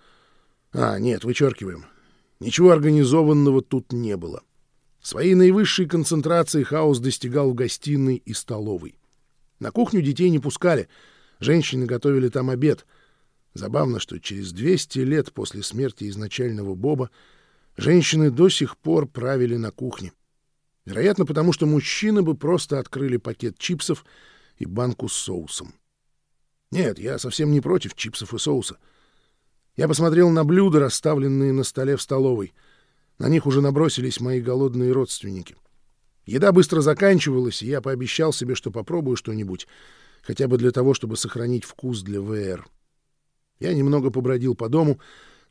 А, нет, вычеркиваем. Ничего организованного тут не было. Своей наивысшей концентрации хаос достигал в гостиной и столовой. На кухню детей не пускали. Женщины готовили там обед. Забавно, что через 200 лет после смерти изначального Боба женщины до сих пор правили на кухне. Вероятно, потому что мужчины бы просто открыли пакет чипсов и банку с соусом. Нет, я совсем не против чипсов и соуса. Я посмотрел на блюда, расставленные на столе в столовой. На них уже набросились мои голодные родственники. Еда быстро заканчивалась, и я пообещал себе, что попробую что-нибудь, хотя бы для того, чтобы сохранить вкус для ВР. Я немного побродил по дому,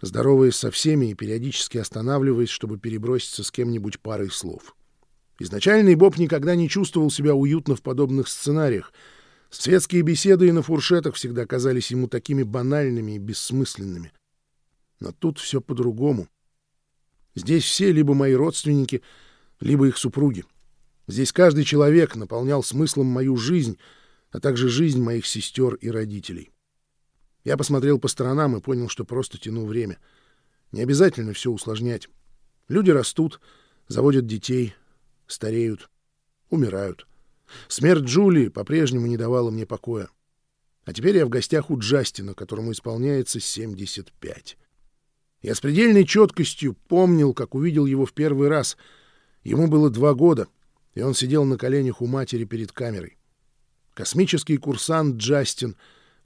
здороваясь со всеми и периодически останавливаясь, чтобы переброситься с кем-нибудь парой слов. Изначальный Боб никогда не чувствовал себя уютно в подобных сценариях — Светские беседы и на фуршетах всегда казались ему такими банальными и бессмысленными. Но тут все по-другому. Здесь все либо мои родственники, либо их супруги. Здесь каждый человек наполнял смыслом мою жизнь, а также жизнь моих сестер и родителей. Я посмотрел по сторонам и понял, что просто тяну время. Не обязательно все усложнять. Люди растут, заводят детей, стареют, умирают. Смерть Джулии по-прежнему не давала мне покоя. А теперь я в гостях у Джастина, которому исполняется 75. Я с предельной четкостью помнил, как увидел его в первый раз. Ему было два года, и он сидел на коленях у матери перед камерой. Космический курсант Джастин,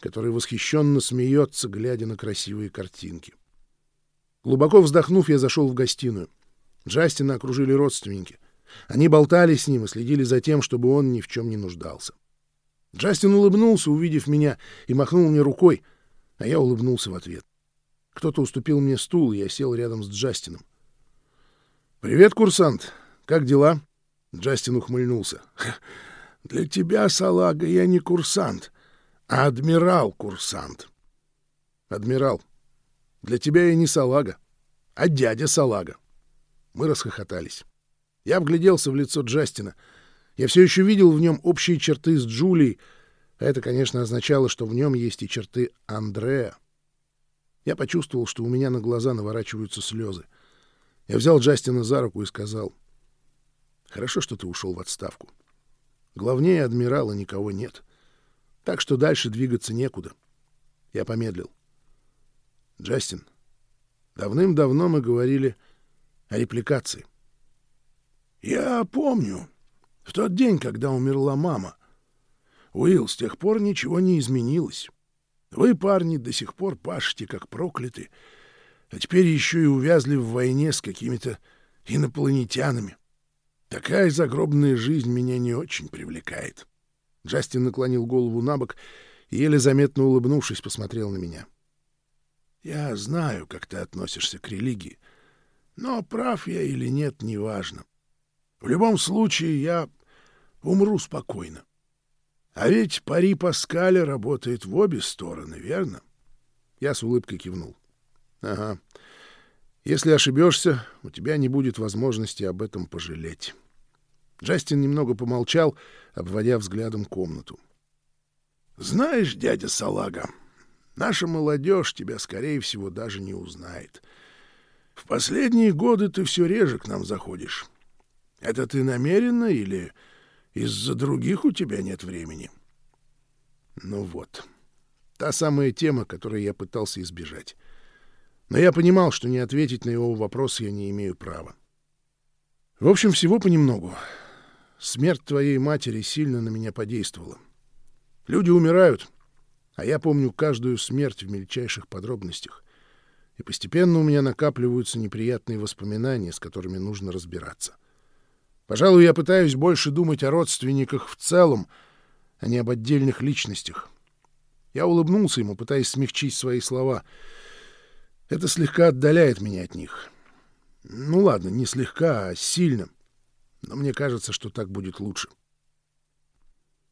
который восхищенно смеется, глядя на красивые картинки. Глубоко вздохнув, я зашел в гостиную. Джастина окружили родственники — они болтали с ним и следили за тем, чтобы он ни в чем не нуждался. Джастин улыбнулся, увидев меня, и махнул мне рукой, а я улыбнулся в ответ. Кто-то уступил мне стул, и я сел рядом с Джастином. «Привет, курсант. Как дела?» Джастин ухмыльнулся. «Для тебя, салага, я не курсант, Адмирал, курсант. Адмирал, для тебя я не салага, а дядя салага. Мы расхохотались. Я вгляделся в лицо Джастина. Я все еще видел в нем общие черты с Джулией, а это, конечно, означало, что в нем есть и черты Андрея. Я почувствовал, что у меня на глаза наворачиваются слезы. Я взял Джастина за руку и сказал, «Хорошо, что ты ушел в отставку. Главнее адмирала никого нет. Так что дальше двигаться некуда». Я помедлил. «Джастин, давным-давно мы говорили о репликации. Я помню. В тот день, когда умерла мама. Уилл, с тех пор ничего не изменилось. Вы, парни, до сих пор пашете, как прокляты, а теперь еще и увязли в войне с какими-то инопланетянами. Такая загробная жизнь меня не очень привлекает. Джастин наклонил голову на бок и, еле заметно улыбнувшись, посмотрел на меня. — Я знаю, как ты относишься к религии, но прав я или нет, неважно. В любом случае, я умру спокойно. А ведь пари Паскаля работает в обе стороны, верно? Я с улыбкой кивнул. Ага. Если ошибешься, у тебя не будет возможности об этом пожалеть. Джастин немного помолчал, обводя взглядом комнату. Знаешь, дядя Салага, наша молодежь тебя, скорее всего, даже не узнает. В последние годы ты все реже к нам заходишь. Это ты намеренно или из-за других у тебя нет времени? Ну вот. Та самая тема, которой я пытался избежать. Но я понимал, что не ответить на его вопрос я не имею права. В общем, всего понемногу. Смерть твоей матери сильно на меня подействовала. Люди умирают, а я помню каждую смерть в мельчайших подробностях. И постепенно у меня накапливаются неприятные воспоминания, с которыми нужно разбираться. Пожалуй, я пытаюсь больше думать о родственниках в целом, а не об отдельных личностях. Я улыбнулся ему, пытаясь смягчить свои слова. Это слегка отдаляет меня от них. Ну ладно, не слегка, а сильно. Но мне кажется, что так будет лучше.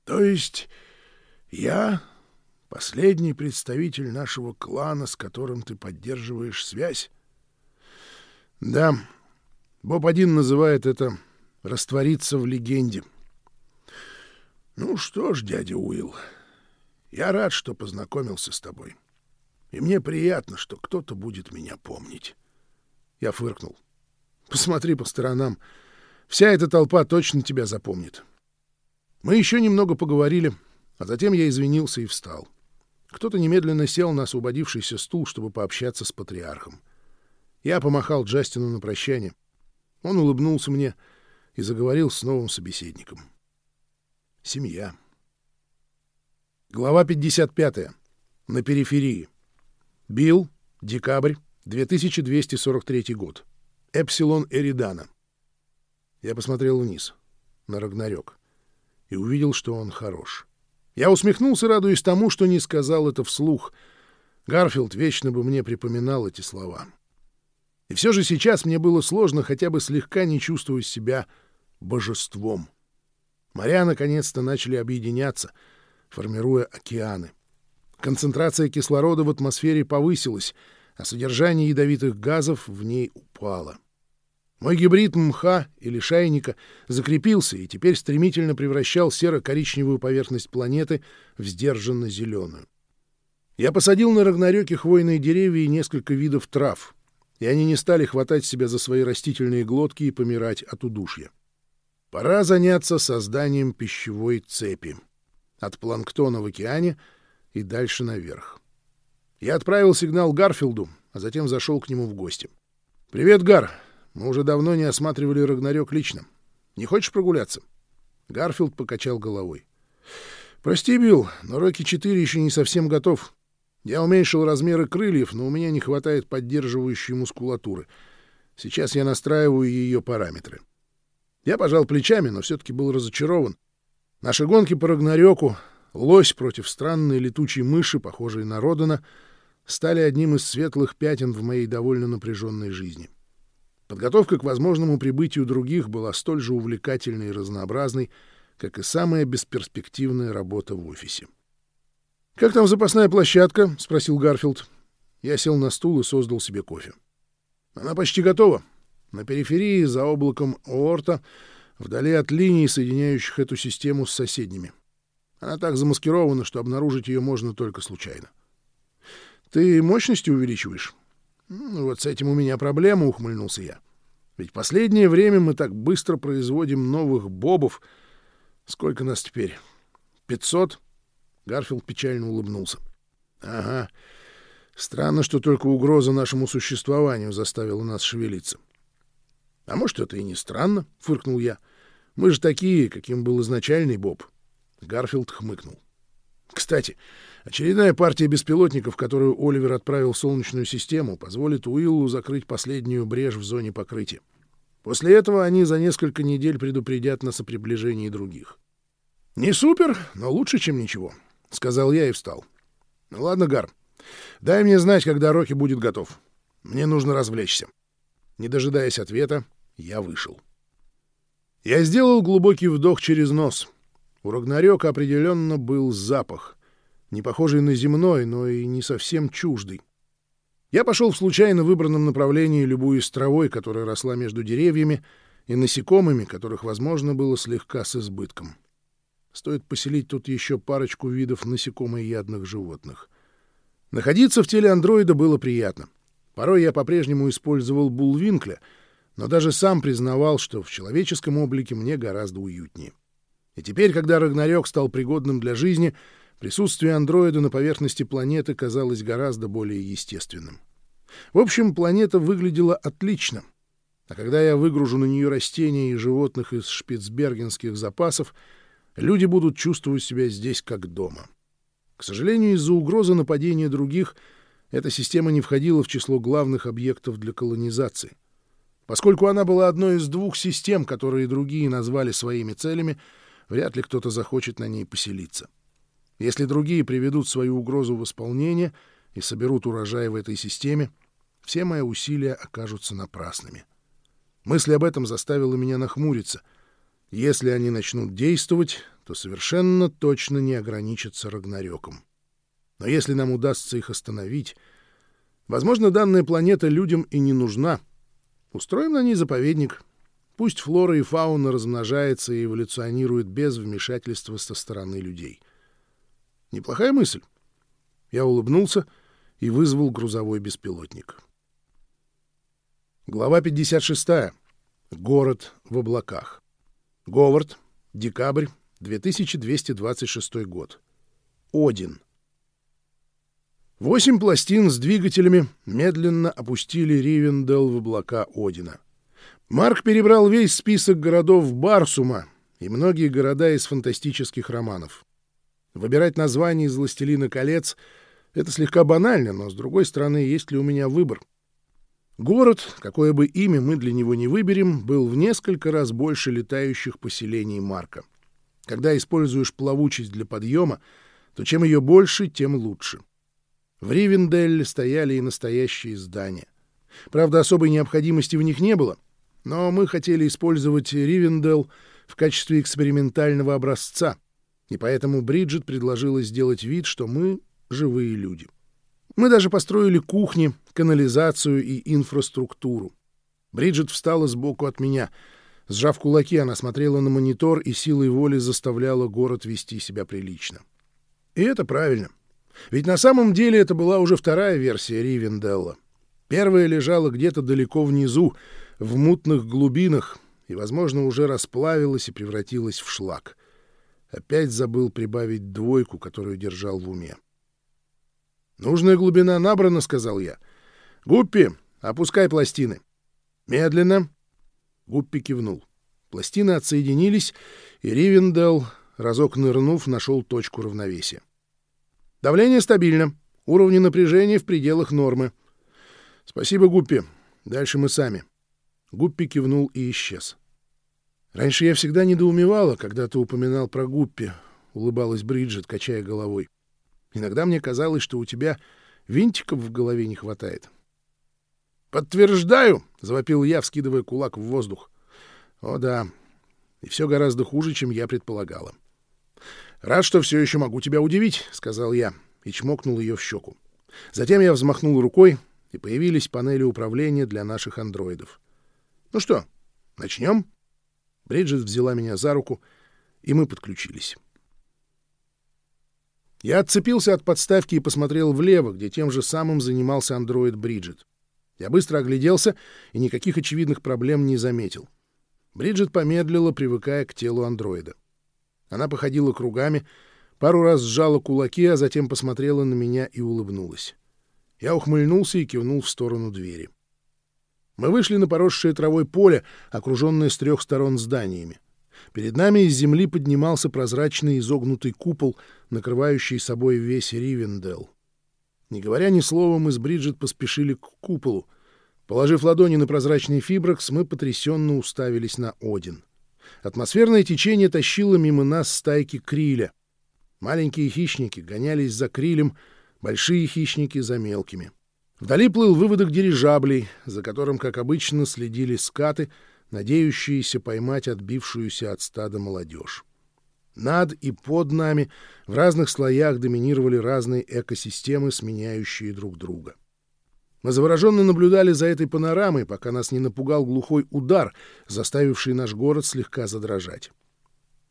То есть я последний представитель нашего клана, с которым ты поддерживаешь связь? Да. Боб один называет это раствориться в легенде. Ну что ж, дядя Уилл, я рад, что познакомился с тобой. И мне приятно, что кто-то будет меня помнить. Я фыркнул. Посмотри по сторонам. Вся эта толпа точно тебя запомнит. Мы еще немного поговорили, а затем я извинился и встал. Кто-то немедленно сел на освободившийся стул, чтобы пообщаться с патриархом. Я помахал Джастину на прощание. Он улыбнулся мне — и заговорил с новым собеседником. Семья. Глава 55. На периферии. Билл, декабрь, 2243 год. Эпсилон Эридана. Я посмотрел вниз, на Рагнарёк, и увидел, что он хорош. Я усмехнулся, радуясь тому, что не сказал это вслух. Гарфилд вечно бы мне припоминал эти слова. И все же сейчас мне было сложно хотя бы слегка не чувствовать себя божеством. Моря наконец-то начали объединяться, формируя океаны. Концентрация кислорода в атмосфере повысилась, а содержание ядовитых газов в ней упало. Мой гибрид мха или шайника закрепился и теперь стремительно превращал серо-коричневую поверхность планеты в сдержанно зеленую. Я посадил на Рагнарёке хвойные деревья и несколько видов трав, и они не стали хватать себя за свои растительные глотки и помирать от удушья. Пора заняться созданием пищевой цепи. От планктона в океане и дальше наверх. Я отправил сигнал Гарфилду, а затем зашел к нему в гости. «Привет, Гар. Мы уже давно не осматривали Рагнарёк лично. Не хочешь прогуляться?» Гарфилд покачал головой. «Прости, Билл, но Рокки-4 еще не совсем готов. Я уменьшил размеры крыльев, но у меня не хватает поддерживающей мускулатуры. Сейчас я настраиваю ее параметры. Я пожал плечами, но все-таки был разочарован. Наши гонки по Рагнарёку, лось против странной летучей мыши, похожей на Родана, стали одним из светлых пятен в моей довольно напряженной жизни. Подготовка к возможному прибытию других была столь же увлекательной и разнообразной, как и самая бесперспективная работа в офисе. «Как там запасная площадка?» — спросил Гарфилд. Я сел на стул и создал себе кофе. «Она почти готова. На периферии, за облаком Оорта, вдали от линий, соединяющих эту систему с соседними. Она так замаскирована, что обнаружить ее можно только случайно. Ты мощности увеличиваешь? Ну, вот с этим у меня проблема, ухмыльнулся я. Ведь последнее время мы так быстро производим новых бобов. Сколько нас теперь? Пятьсот? Гарфилд печально улыбнулся. Ага. Странно, что только угроза нашему существованию заставила нас шевелиться. А может, это и не странно, фыркнул я. Мы же такие, каким был изначальный Боб. Гарфилд хмыкнул. Кстати, очередная партия беспилотников, которую Оливер отправил в Солнечную систему, позволит Уиллу закрыть последнюю брешь в зоне покрытия. После этого они за несколько недель предупредят нас о приближении других. «Не супер, но лучше, чем ничего», — сказал я и встал. «Ну ладно, Гар, дай мне знать, когда Рокки будет готов. Мне нужно развлечься». Не дожидаясь ответа, я вышел. Я сделал глубокий вдох через нос — у Рагнарёка определенно был запах, не похожий на земной, но и не совсем чуждый. Я пошел в случайно выбранном направлении, любуясь травой, которая росла между деревьями, и насекомыми, которых, возможно, было слегка с избытком. Стоит поселить тут еще парочку видов насекомоядных животных. Находиться в теле андроида было приятно. Порой я по-прежнему использовал булвинкля, но даже сам признавал, что в человеческом облике мне гораздо уютнее. И теперь, когда Рагнарёк стал пригодным для жизни, присутствие андроида на поверхности планеты казалось гораздо более естественным. В общем, планета выглядела отлично. А когда я выгружу на нее растения и животных из шпицбергенских запасов, люди будут чувствовать себя здесь как дома. К сожалению, из-за угрозы нападения других эта система не входила в число главных объектов для колонизации. Поскольку она была одной из двух систем, которые другие назвали своими целями — вряд ли кто-то захочет на ней поселиться. Если другие приведут свою угрозу в исполнение и соберут урожай в этой системе, все мои усилия окажутся напрасными. Мысль об этом заставила меня нахмуриться. Если они начнут действовать, то совершенно точно не ограничатся Рагнарёком. Но если нам удастся их остановить... Возможно, данная планета людям и не нужна. Устроим на ней заповедник, Пусть флора и фауна размножается и эволюционирует без вмешательства со стороны людей. Неплохая мысль. Я улыбнулся и вызвал грузовой беспилотник. Глава 56. Город в облаках. Говард. Декабрь. 2226 год. Один. Восемь пластин с двигателями медленно опустили Ривендел в облака Одина. Марк перебрал весь список городов Барсума и многие города из фантастических романов. Выбирать название из «Властелина колец» — это слегка банально, но, с другой стороны, есть ли у меня выбор? Город, какое бы имя мы для него не выберем, был в несколько раз больше летающих поселений Марка. Когда используешь плавучесть для подъема, то чем ее больше, тем лучше. В Ривенделле стояли и настоящие здания. Правда, особой необходимости в них не было — но мы хотели использовать Ривендел в качестве экспериментального образца, и поэтому Бриджит предложила сделать вид, что мы живые люди. Мы даже построили кухни, канализацию и инфраструктуру. Бриджит встала сбоку от меня. Сжав кулаки, она смотрела на монитор и силой воли заставляла город вести себя прилично. И это правильно. Ведь на самом деле это была уже вторая версия Ривенделла. Первая лежала где-то далеко внизу, в мутных глубинах и, возможно, уже расплавилась и превратилась в шлак. Опять забыл прибавить двойку, которую держал в уме. «Нужная глубина набрана», — сказал я. «Гуппи, опускай пластины». «Медленно». Гуппи кивнул. Пластины отсоединились, и Ривендел, разок нырнув, нашел точку равновесия. «Давление стабильно. Уровни напряжения в пределах нормы». «Спасибо, Гуппи. Дальше мы сами». Гуппи кивнул и исчез. «Раньше я всегда недоумевала, когда ты упоминал про Гуппи», — улыбалась Бриджит, качая головой. «Иногда мне казалось, что у тебя винтиков в голове не хватает». «Подтверждаю!» — завопил я, вскидывая кулак в воздух. «О да, и все гораздо хуже, чем я предполагала». «Рад, что все еще могу тебя удивить», — сказал я. и чмокнул ее в щеку. Затем я взмахнул рукой, и появились панели управления для наших андроидов. «Ну что, начнем?» Бриджит взяла меня за руку, и мы подключились. Я отцепился от подставки и посмотрел влево, где тем же самым занимался андроид Бриджит. Я быстро огляделся и никаких очевидных проблем не заметил. Бриджит помедлила, привыкая к телу андроида. Она походила кругами, пару раз сжала кулаки, а затем посмотрела на меня и улыбнулась. Я ухмыльнулся и кивнул в сторону двери. Мы вышли на поросшее травой поле, окруженное с трех сторон зданиями. Перед нами из земли поднимался прозрачный изогнутый купол, накрывающий собой весь Ривендел. Не говоря ни слова, мы с Бриджит поспешили к куполу. Положив ладони на прозрачный фиброкс, мы потрясенно уставились на Один. Атмосферное течение тащило мимо нас стайки криля. Маленькие хищники гонялись за крилем, большие хищники за мелкими. Вдали плыл выводок дирижаблей, за которым, как обычно, следили скаты, надеющиеся поймать отбившуюся от стада молодежь. Над и под нами в разных слоях доминировали разные экосистемы, сменяющие друг друга. Мы завороженно наблюдали за этой панорамой, пока нас не напугал глухой удар, заставивший наш город слегка задрожать.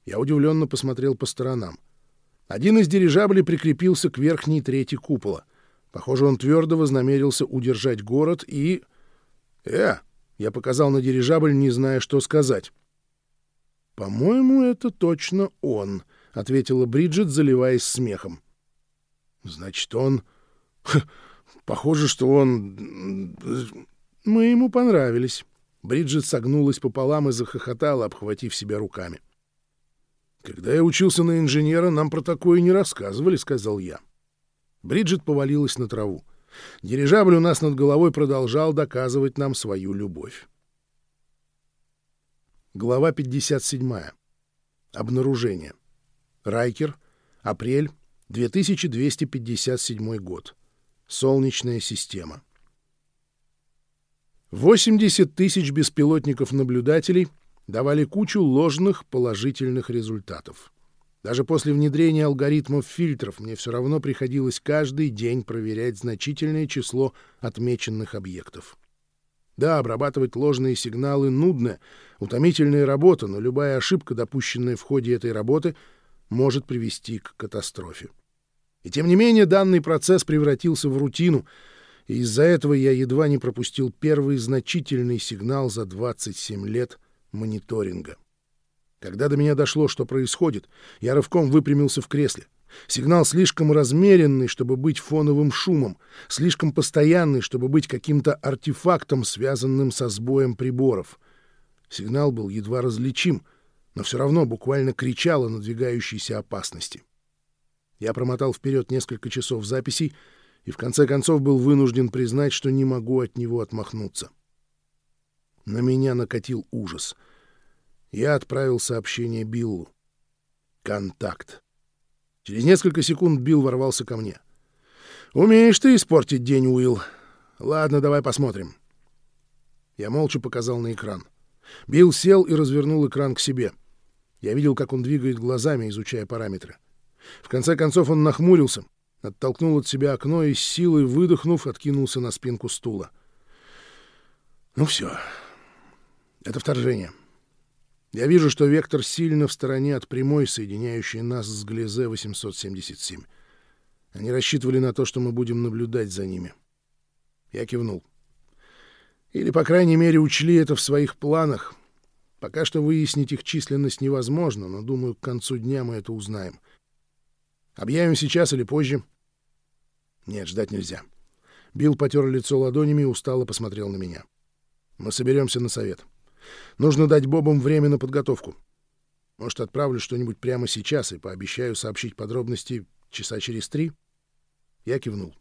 Я удивленно посмотрел по сторонам. Один из дирижаблей прикрепился к верхней трети купола. Похоже, он твердо вознамерился удержать город и... «Э!» — я показал на дирижабль, не зная, что сказать. «По-моему, это точно он», — ответила Бриджит, заливаясь смехом. «Значит, он... Похоже, что он... Мы ему понравились». Бриджит согнулась пополам и захохотала, обхватив себя руками. «Когда я учился на инженера, нам про такое не рассказывали», — сказал я. Бриджит повалилась на траву. Дирижабль у нас над головой продолжал доказывать нам свою любовь. Глава 57. Обнаружение. Райкер. Апрель. 2257 год. Солнечная система. 80 тысяч беспилотников-наблюдателей давали кучу ложных положительных результатов. Даже после внедрения алгоритмов фильтров мне все равно приходилось каждый день проверять значительное число отмеченных объектов. Да, обрабатывать ложные сигналы — нудная, утомительная работа, но любая ошибка, допущенная в ходе этой работы, может привести к катастрофе. И тем не менее данный процесс превратился в рутину, и из-за этого я едва не пропустил первый значительный сигнал за 27 лет мониторинга. Когда до меня дошло, что происходит, я рывком выпрямился в кресле. Сигнал слишком размеренный, чтобы быть фоновым шумом, слишком постоянный, чтобы быть каким-то артефактом, связанным со сбоем приборов. Сигнал был едва различим, но все равно буквально кричал о надвигающейся опасности. Я промотал вперед несколько часов записей и в конце концов был вынужден признать, что не могу от него отмахнуться. На меня накатил ужас. Я отправил сообщение Биллу. «Контакт». Через несколько секунд Билл ворвался ко мне. «Умеешь ты испортить день, Уилл. Ладно, давай посмотрим». Я молча показал на экран. Билл сел и развернул экран к себе. Я видел, как он двигает глазами, изучая параметры. В конце концов он нахмурился, оттолкнул от себя окно и с силой, выдохнув, откинулся на спинку стула. «Ну все. Это вторжение. Я вижу, что вектор сильно в стороне от прямой, соединяющей нас с Глизе-877. Они рассчитывали на то, что мы будем наблюдать за ними. Я кивнул. Или, по крайней мере, учли это в своих планах. Пока что выяснить их численность невозможно, но, думаю, к концу дня мы это узнаем. Объявим сейчас или позже? Нет, ждать нельзя. Билл потер лицо ладонями и устало посмотрел на меня. Мы соберемся на совет. — Нужно дать Бобам время на подготовку. Может, отправлю что-нибудь прямо сейчас и пообещаю сообщить подробности часа через три?» Я кивнул.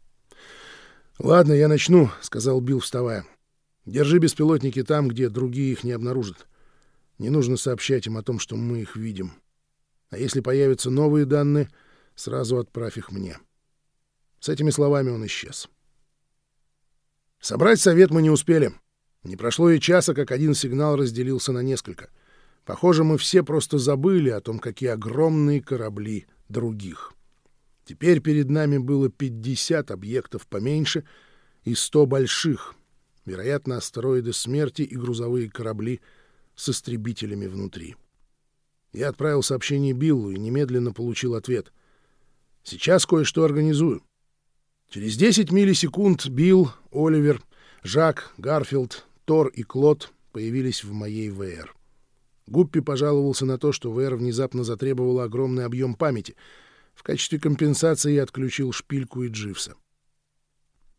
«Ладно, я начну», — сказал Билл, вставая. «Держи беспилотники там, где другие их не обнаружат. Не нужно сообщать им о том, что мы их видим. А если появятся новые данные, сразу отправь их мне». С этими словами он исчез. Собрать совет мы не успели. Не прошло и часа, как один сигнал разделился на несколько. Похоже, мы все просто забыли о том, какие огромные корабли других. Теперь перед нами было 50 объектов поменьше и 100 больших, вероятно, астероиды смерти и грузовые корабли с истребителями внутри. Я отправил сообщение Биллу и немедленно получил ответ. «Сейчас кое-что организую». Через 10 миллисекунд Билл, Оливер, Жак, Гарфилд, Тор и Клод появились в моей ВР. Гуппи пожаловался на то, что ВР внезапно затребовала огромный объем памяти — в качестве компенсации я отключил шпильку и Дживса.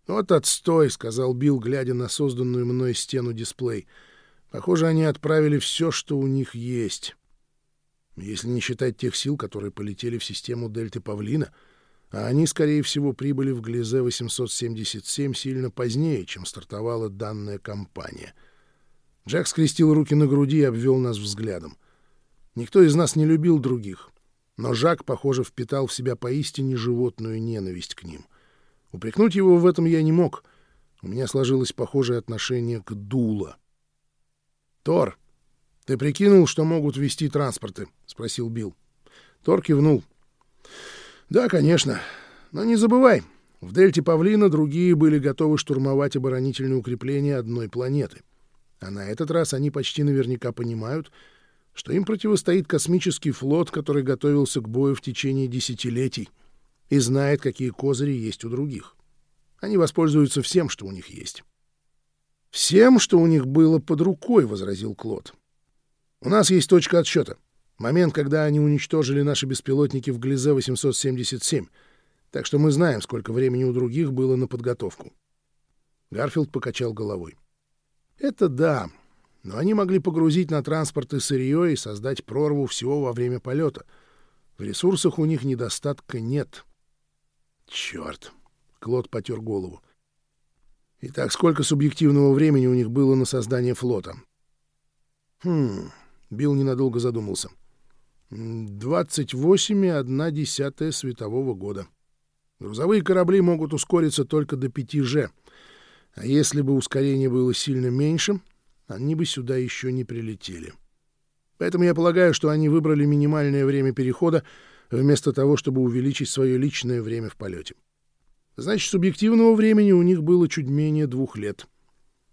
«Вот отстой», — сказал Билл, глядя на созданную мной стену дисплей. «Похоже, они отправили все, что у них есть. Если не считать тех сил, которые полетели в систему Дельты Павлина, а они, скорее всего, прибыли в Глизе-877 сильно позднее, чем стартовала данная кампания». Джек скрестил руки на груди и обвел нас взглядом. Никто из нас не любил других — но Жак, похоже, впитал в себя поистине животную ненависть к ним. Упрекнуть его в этом я не мог. У меня сложилось похожее отношение к Дула. «Тор, ты прикинул, что могут вести транспорты?» — спросил Билл. Тор кивнул. «Да, конечно. Но не забывай, в дельте Павлина другие были готовы штурмовать оборонительные укрепления одной планеты. А на этот раз они почти наверняка понимают, что им противостоит космический флот, который готовился к бою в течение десятилетий и знает, какие козыри есть у других. Они воспользуются всем, что у них есть. «Всем, что у них было под рукой», — возразил Клод. «У нас есть точка отсчета. Момент, когда они уничтожили наши беспилотники в Глизе-877. Так что мы знаем, сколько времени у других было на подготовку». Гарфилд покачал головой. «Это да, но они могли погрузить на транспорты сырье и создать прорву всего во время полета. В ресурсах у них недостатка нет. Черт! Клод потер голову. Итак, сколько субъективного времени у них было на создание флота? Хм, Билл ненадолго задумался. Двадцать восемь и одна десятая светового года. Грузовые корабли могут ускориться только до 5G. А если бы ускорение было сильно меньше, они бы сюда еще не прилетели. Поэтому я полагаю, что они выбрали минимальное время перехода вместо того, чтобы увеличить свое личное время в полете. Значит, субъективного времени у них было чуть менее двух лет.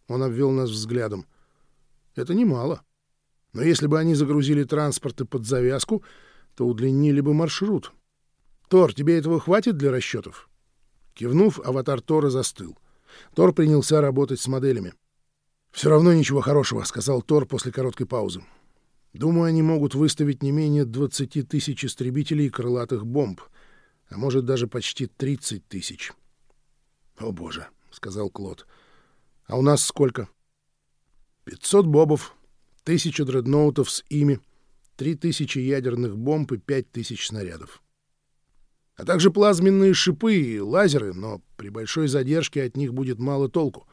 Он обвел нас взглядом. Это немало. Но если бы они загрузили транспорты под завязку, то удлинили бы маршрут. Тор, тебе этого хватит для расчетов? Кивнув, аватар Тора застыл. Тор принялся работать с моделями. «Все равно ничего хорошего», — сказал Тор после короткой паузы. «Думаю, они могут выставить не менее 20 тысяч истребителей и крылатых бомб, а может, даже почти 30 тысяч». «О, боже», — сказал Клод. «А у нас сколько?» «500 бобов, тысяча дредноутов с ими, три тысячи ядерных бомб и пять тысяч снарядов. А также плазменные шипы и лазеры, но при большой задержке от них будет мало толку».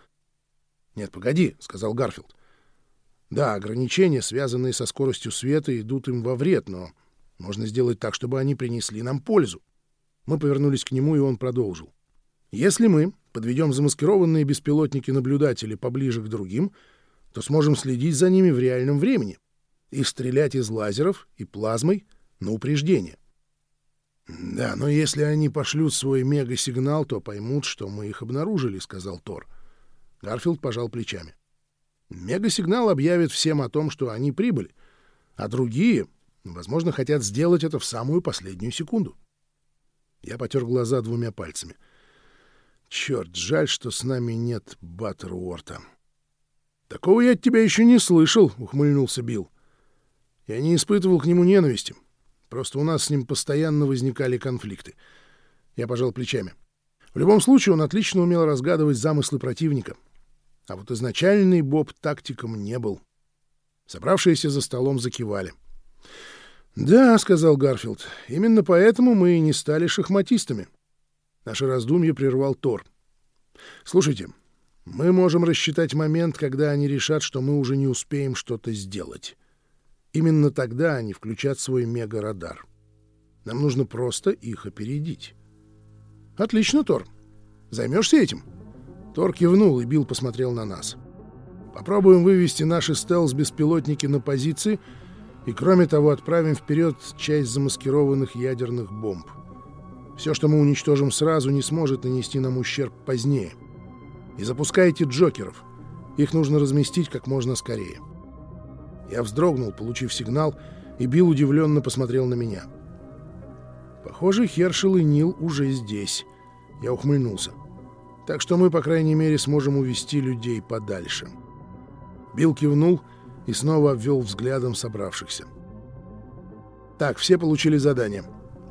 «Нет, погоди», — сказал Гарфилд. «Да, ограничения, связанные со скоростью света, идут им во вред, но можно сделать так, чтобы они принесли нам пользу». Мы повернулись к нему, и он продолжил. «Если мы подведем замаскированные беспилотники-наблюдатели поближе к другим, то сможем следить за ними в реальном времени и стрелять из лазеров и плазмой на упреждение. «Да, но если они пошлют свой мега-сигнал, то поймут, что мы их обнаружили», — сказал Тор. — Гарфилд пожал плечами. Мегасигнал объявит всем о том, что они прибыли, а другие, возможно, хотят сделать это в самую последнюю секунду. Я потер глаза двумя пальцами. Черт, жаль, что с нами нет Баттеруорта. «Такого я от тебя еще не слышал», — ухмыльнулся Билл. «Я не испытывал к нему ненависти. Просто у нас с ним постоянно возникали конфликты». Я пожал плечами. В любом случае, он отлично умел разгадывать замыслы противника — а вот изначальный Боб тактиком не был. Собравшиеся за столом закивали. «Да», — сказал Гарфилд, — «именно поэтому мы и не стали шахматистами». Наше раздумье прервал Тор. «Слушайте, мы можем рассчитать момент, когда они решат, что мы уже не успеем что-то сделать. Именно тогда они включат свой мега-радар. Нам нужно просто их опередить». «Отлично, Тор. Займешься этим?» Тор кивнул, и Билл посмотрел на нас. «Попробуем вывести наши стелс-беспилотники на позиции и, кроме того, отправим вперед часть замаскированных ядерных бомб. Все, что мы уничтожим сразу, не сможет нанести нам ущерб позднее. И запускайте джокеров. Их нужно разместить как можно скорее. Я вздрогнул, получив сигнал, и Билл удивленно посмотрел на меня. Похоже, Хершел и Нил уже здесь. Я ухмыльнулся. Так что мы, по крайней мере, сможем увести людей подальше. Билл кивнул и снова обвел взглядом собравшихся. Так, все получили задание.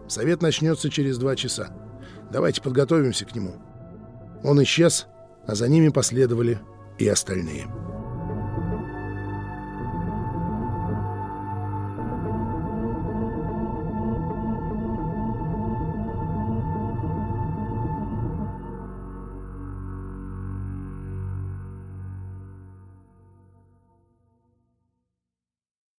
Совет начнется через два часа. Давайте подготовимся к нему. Он исчез, а за ними последовали и остальные.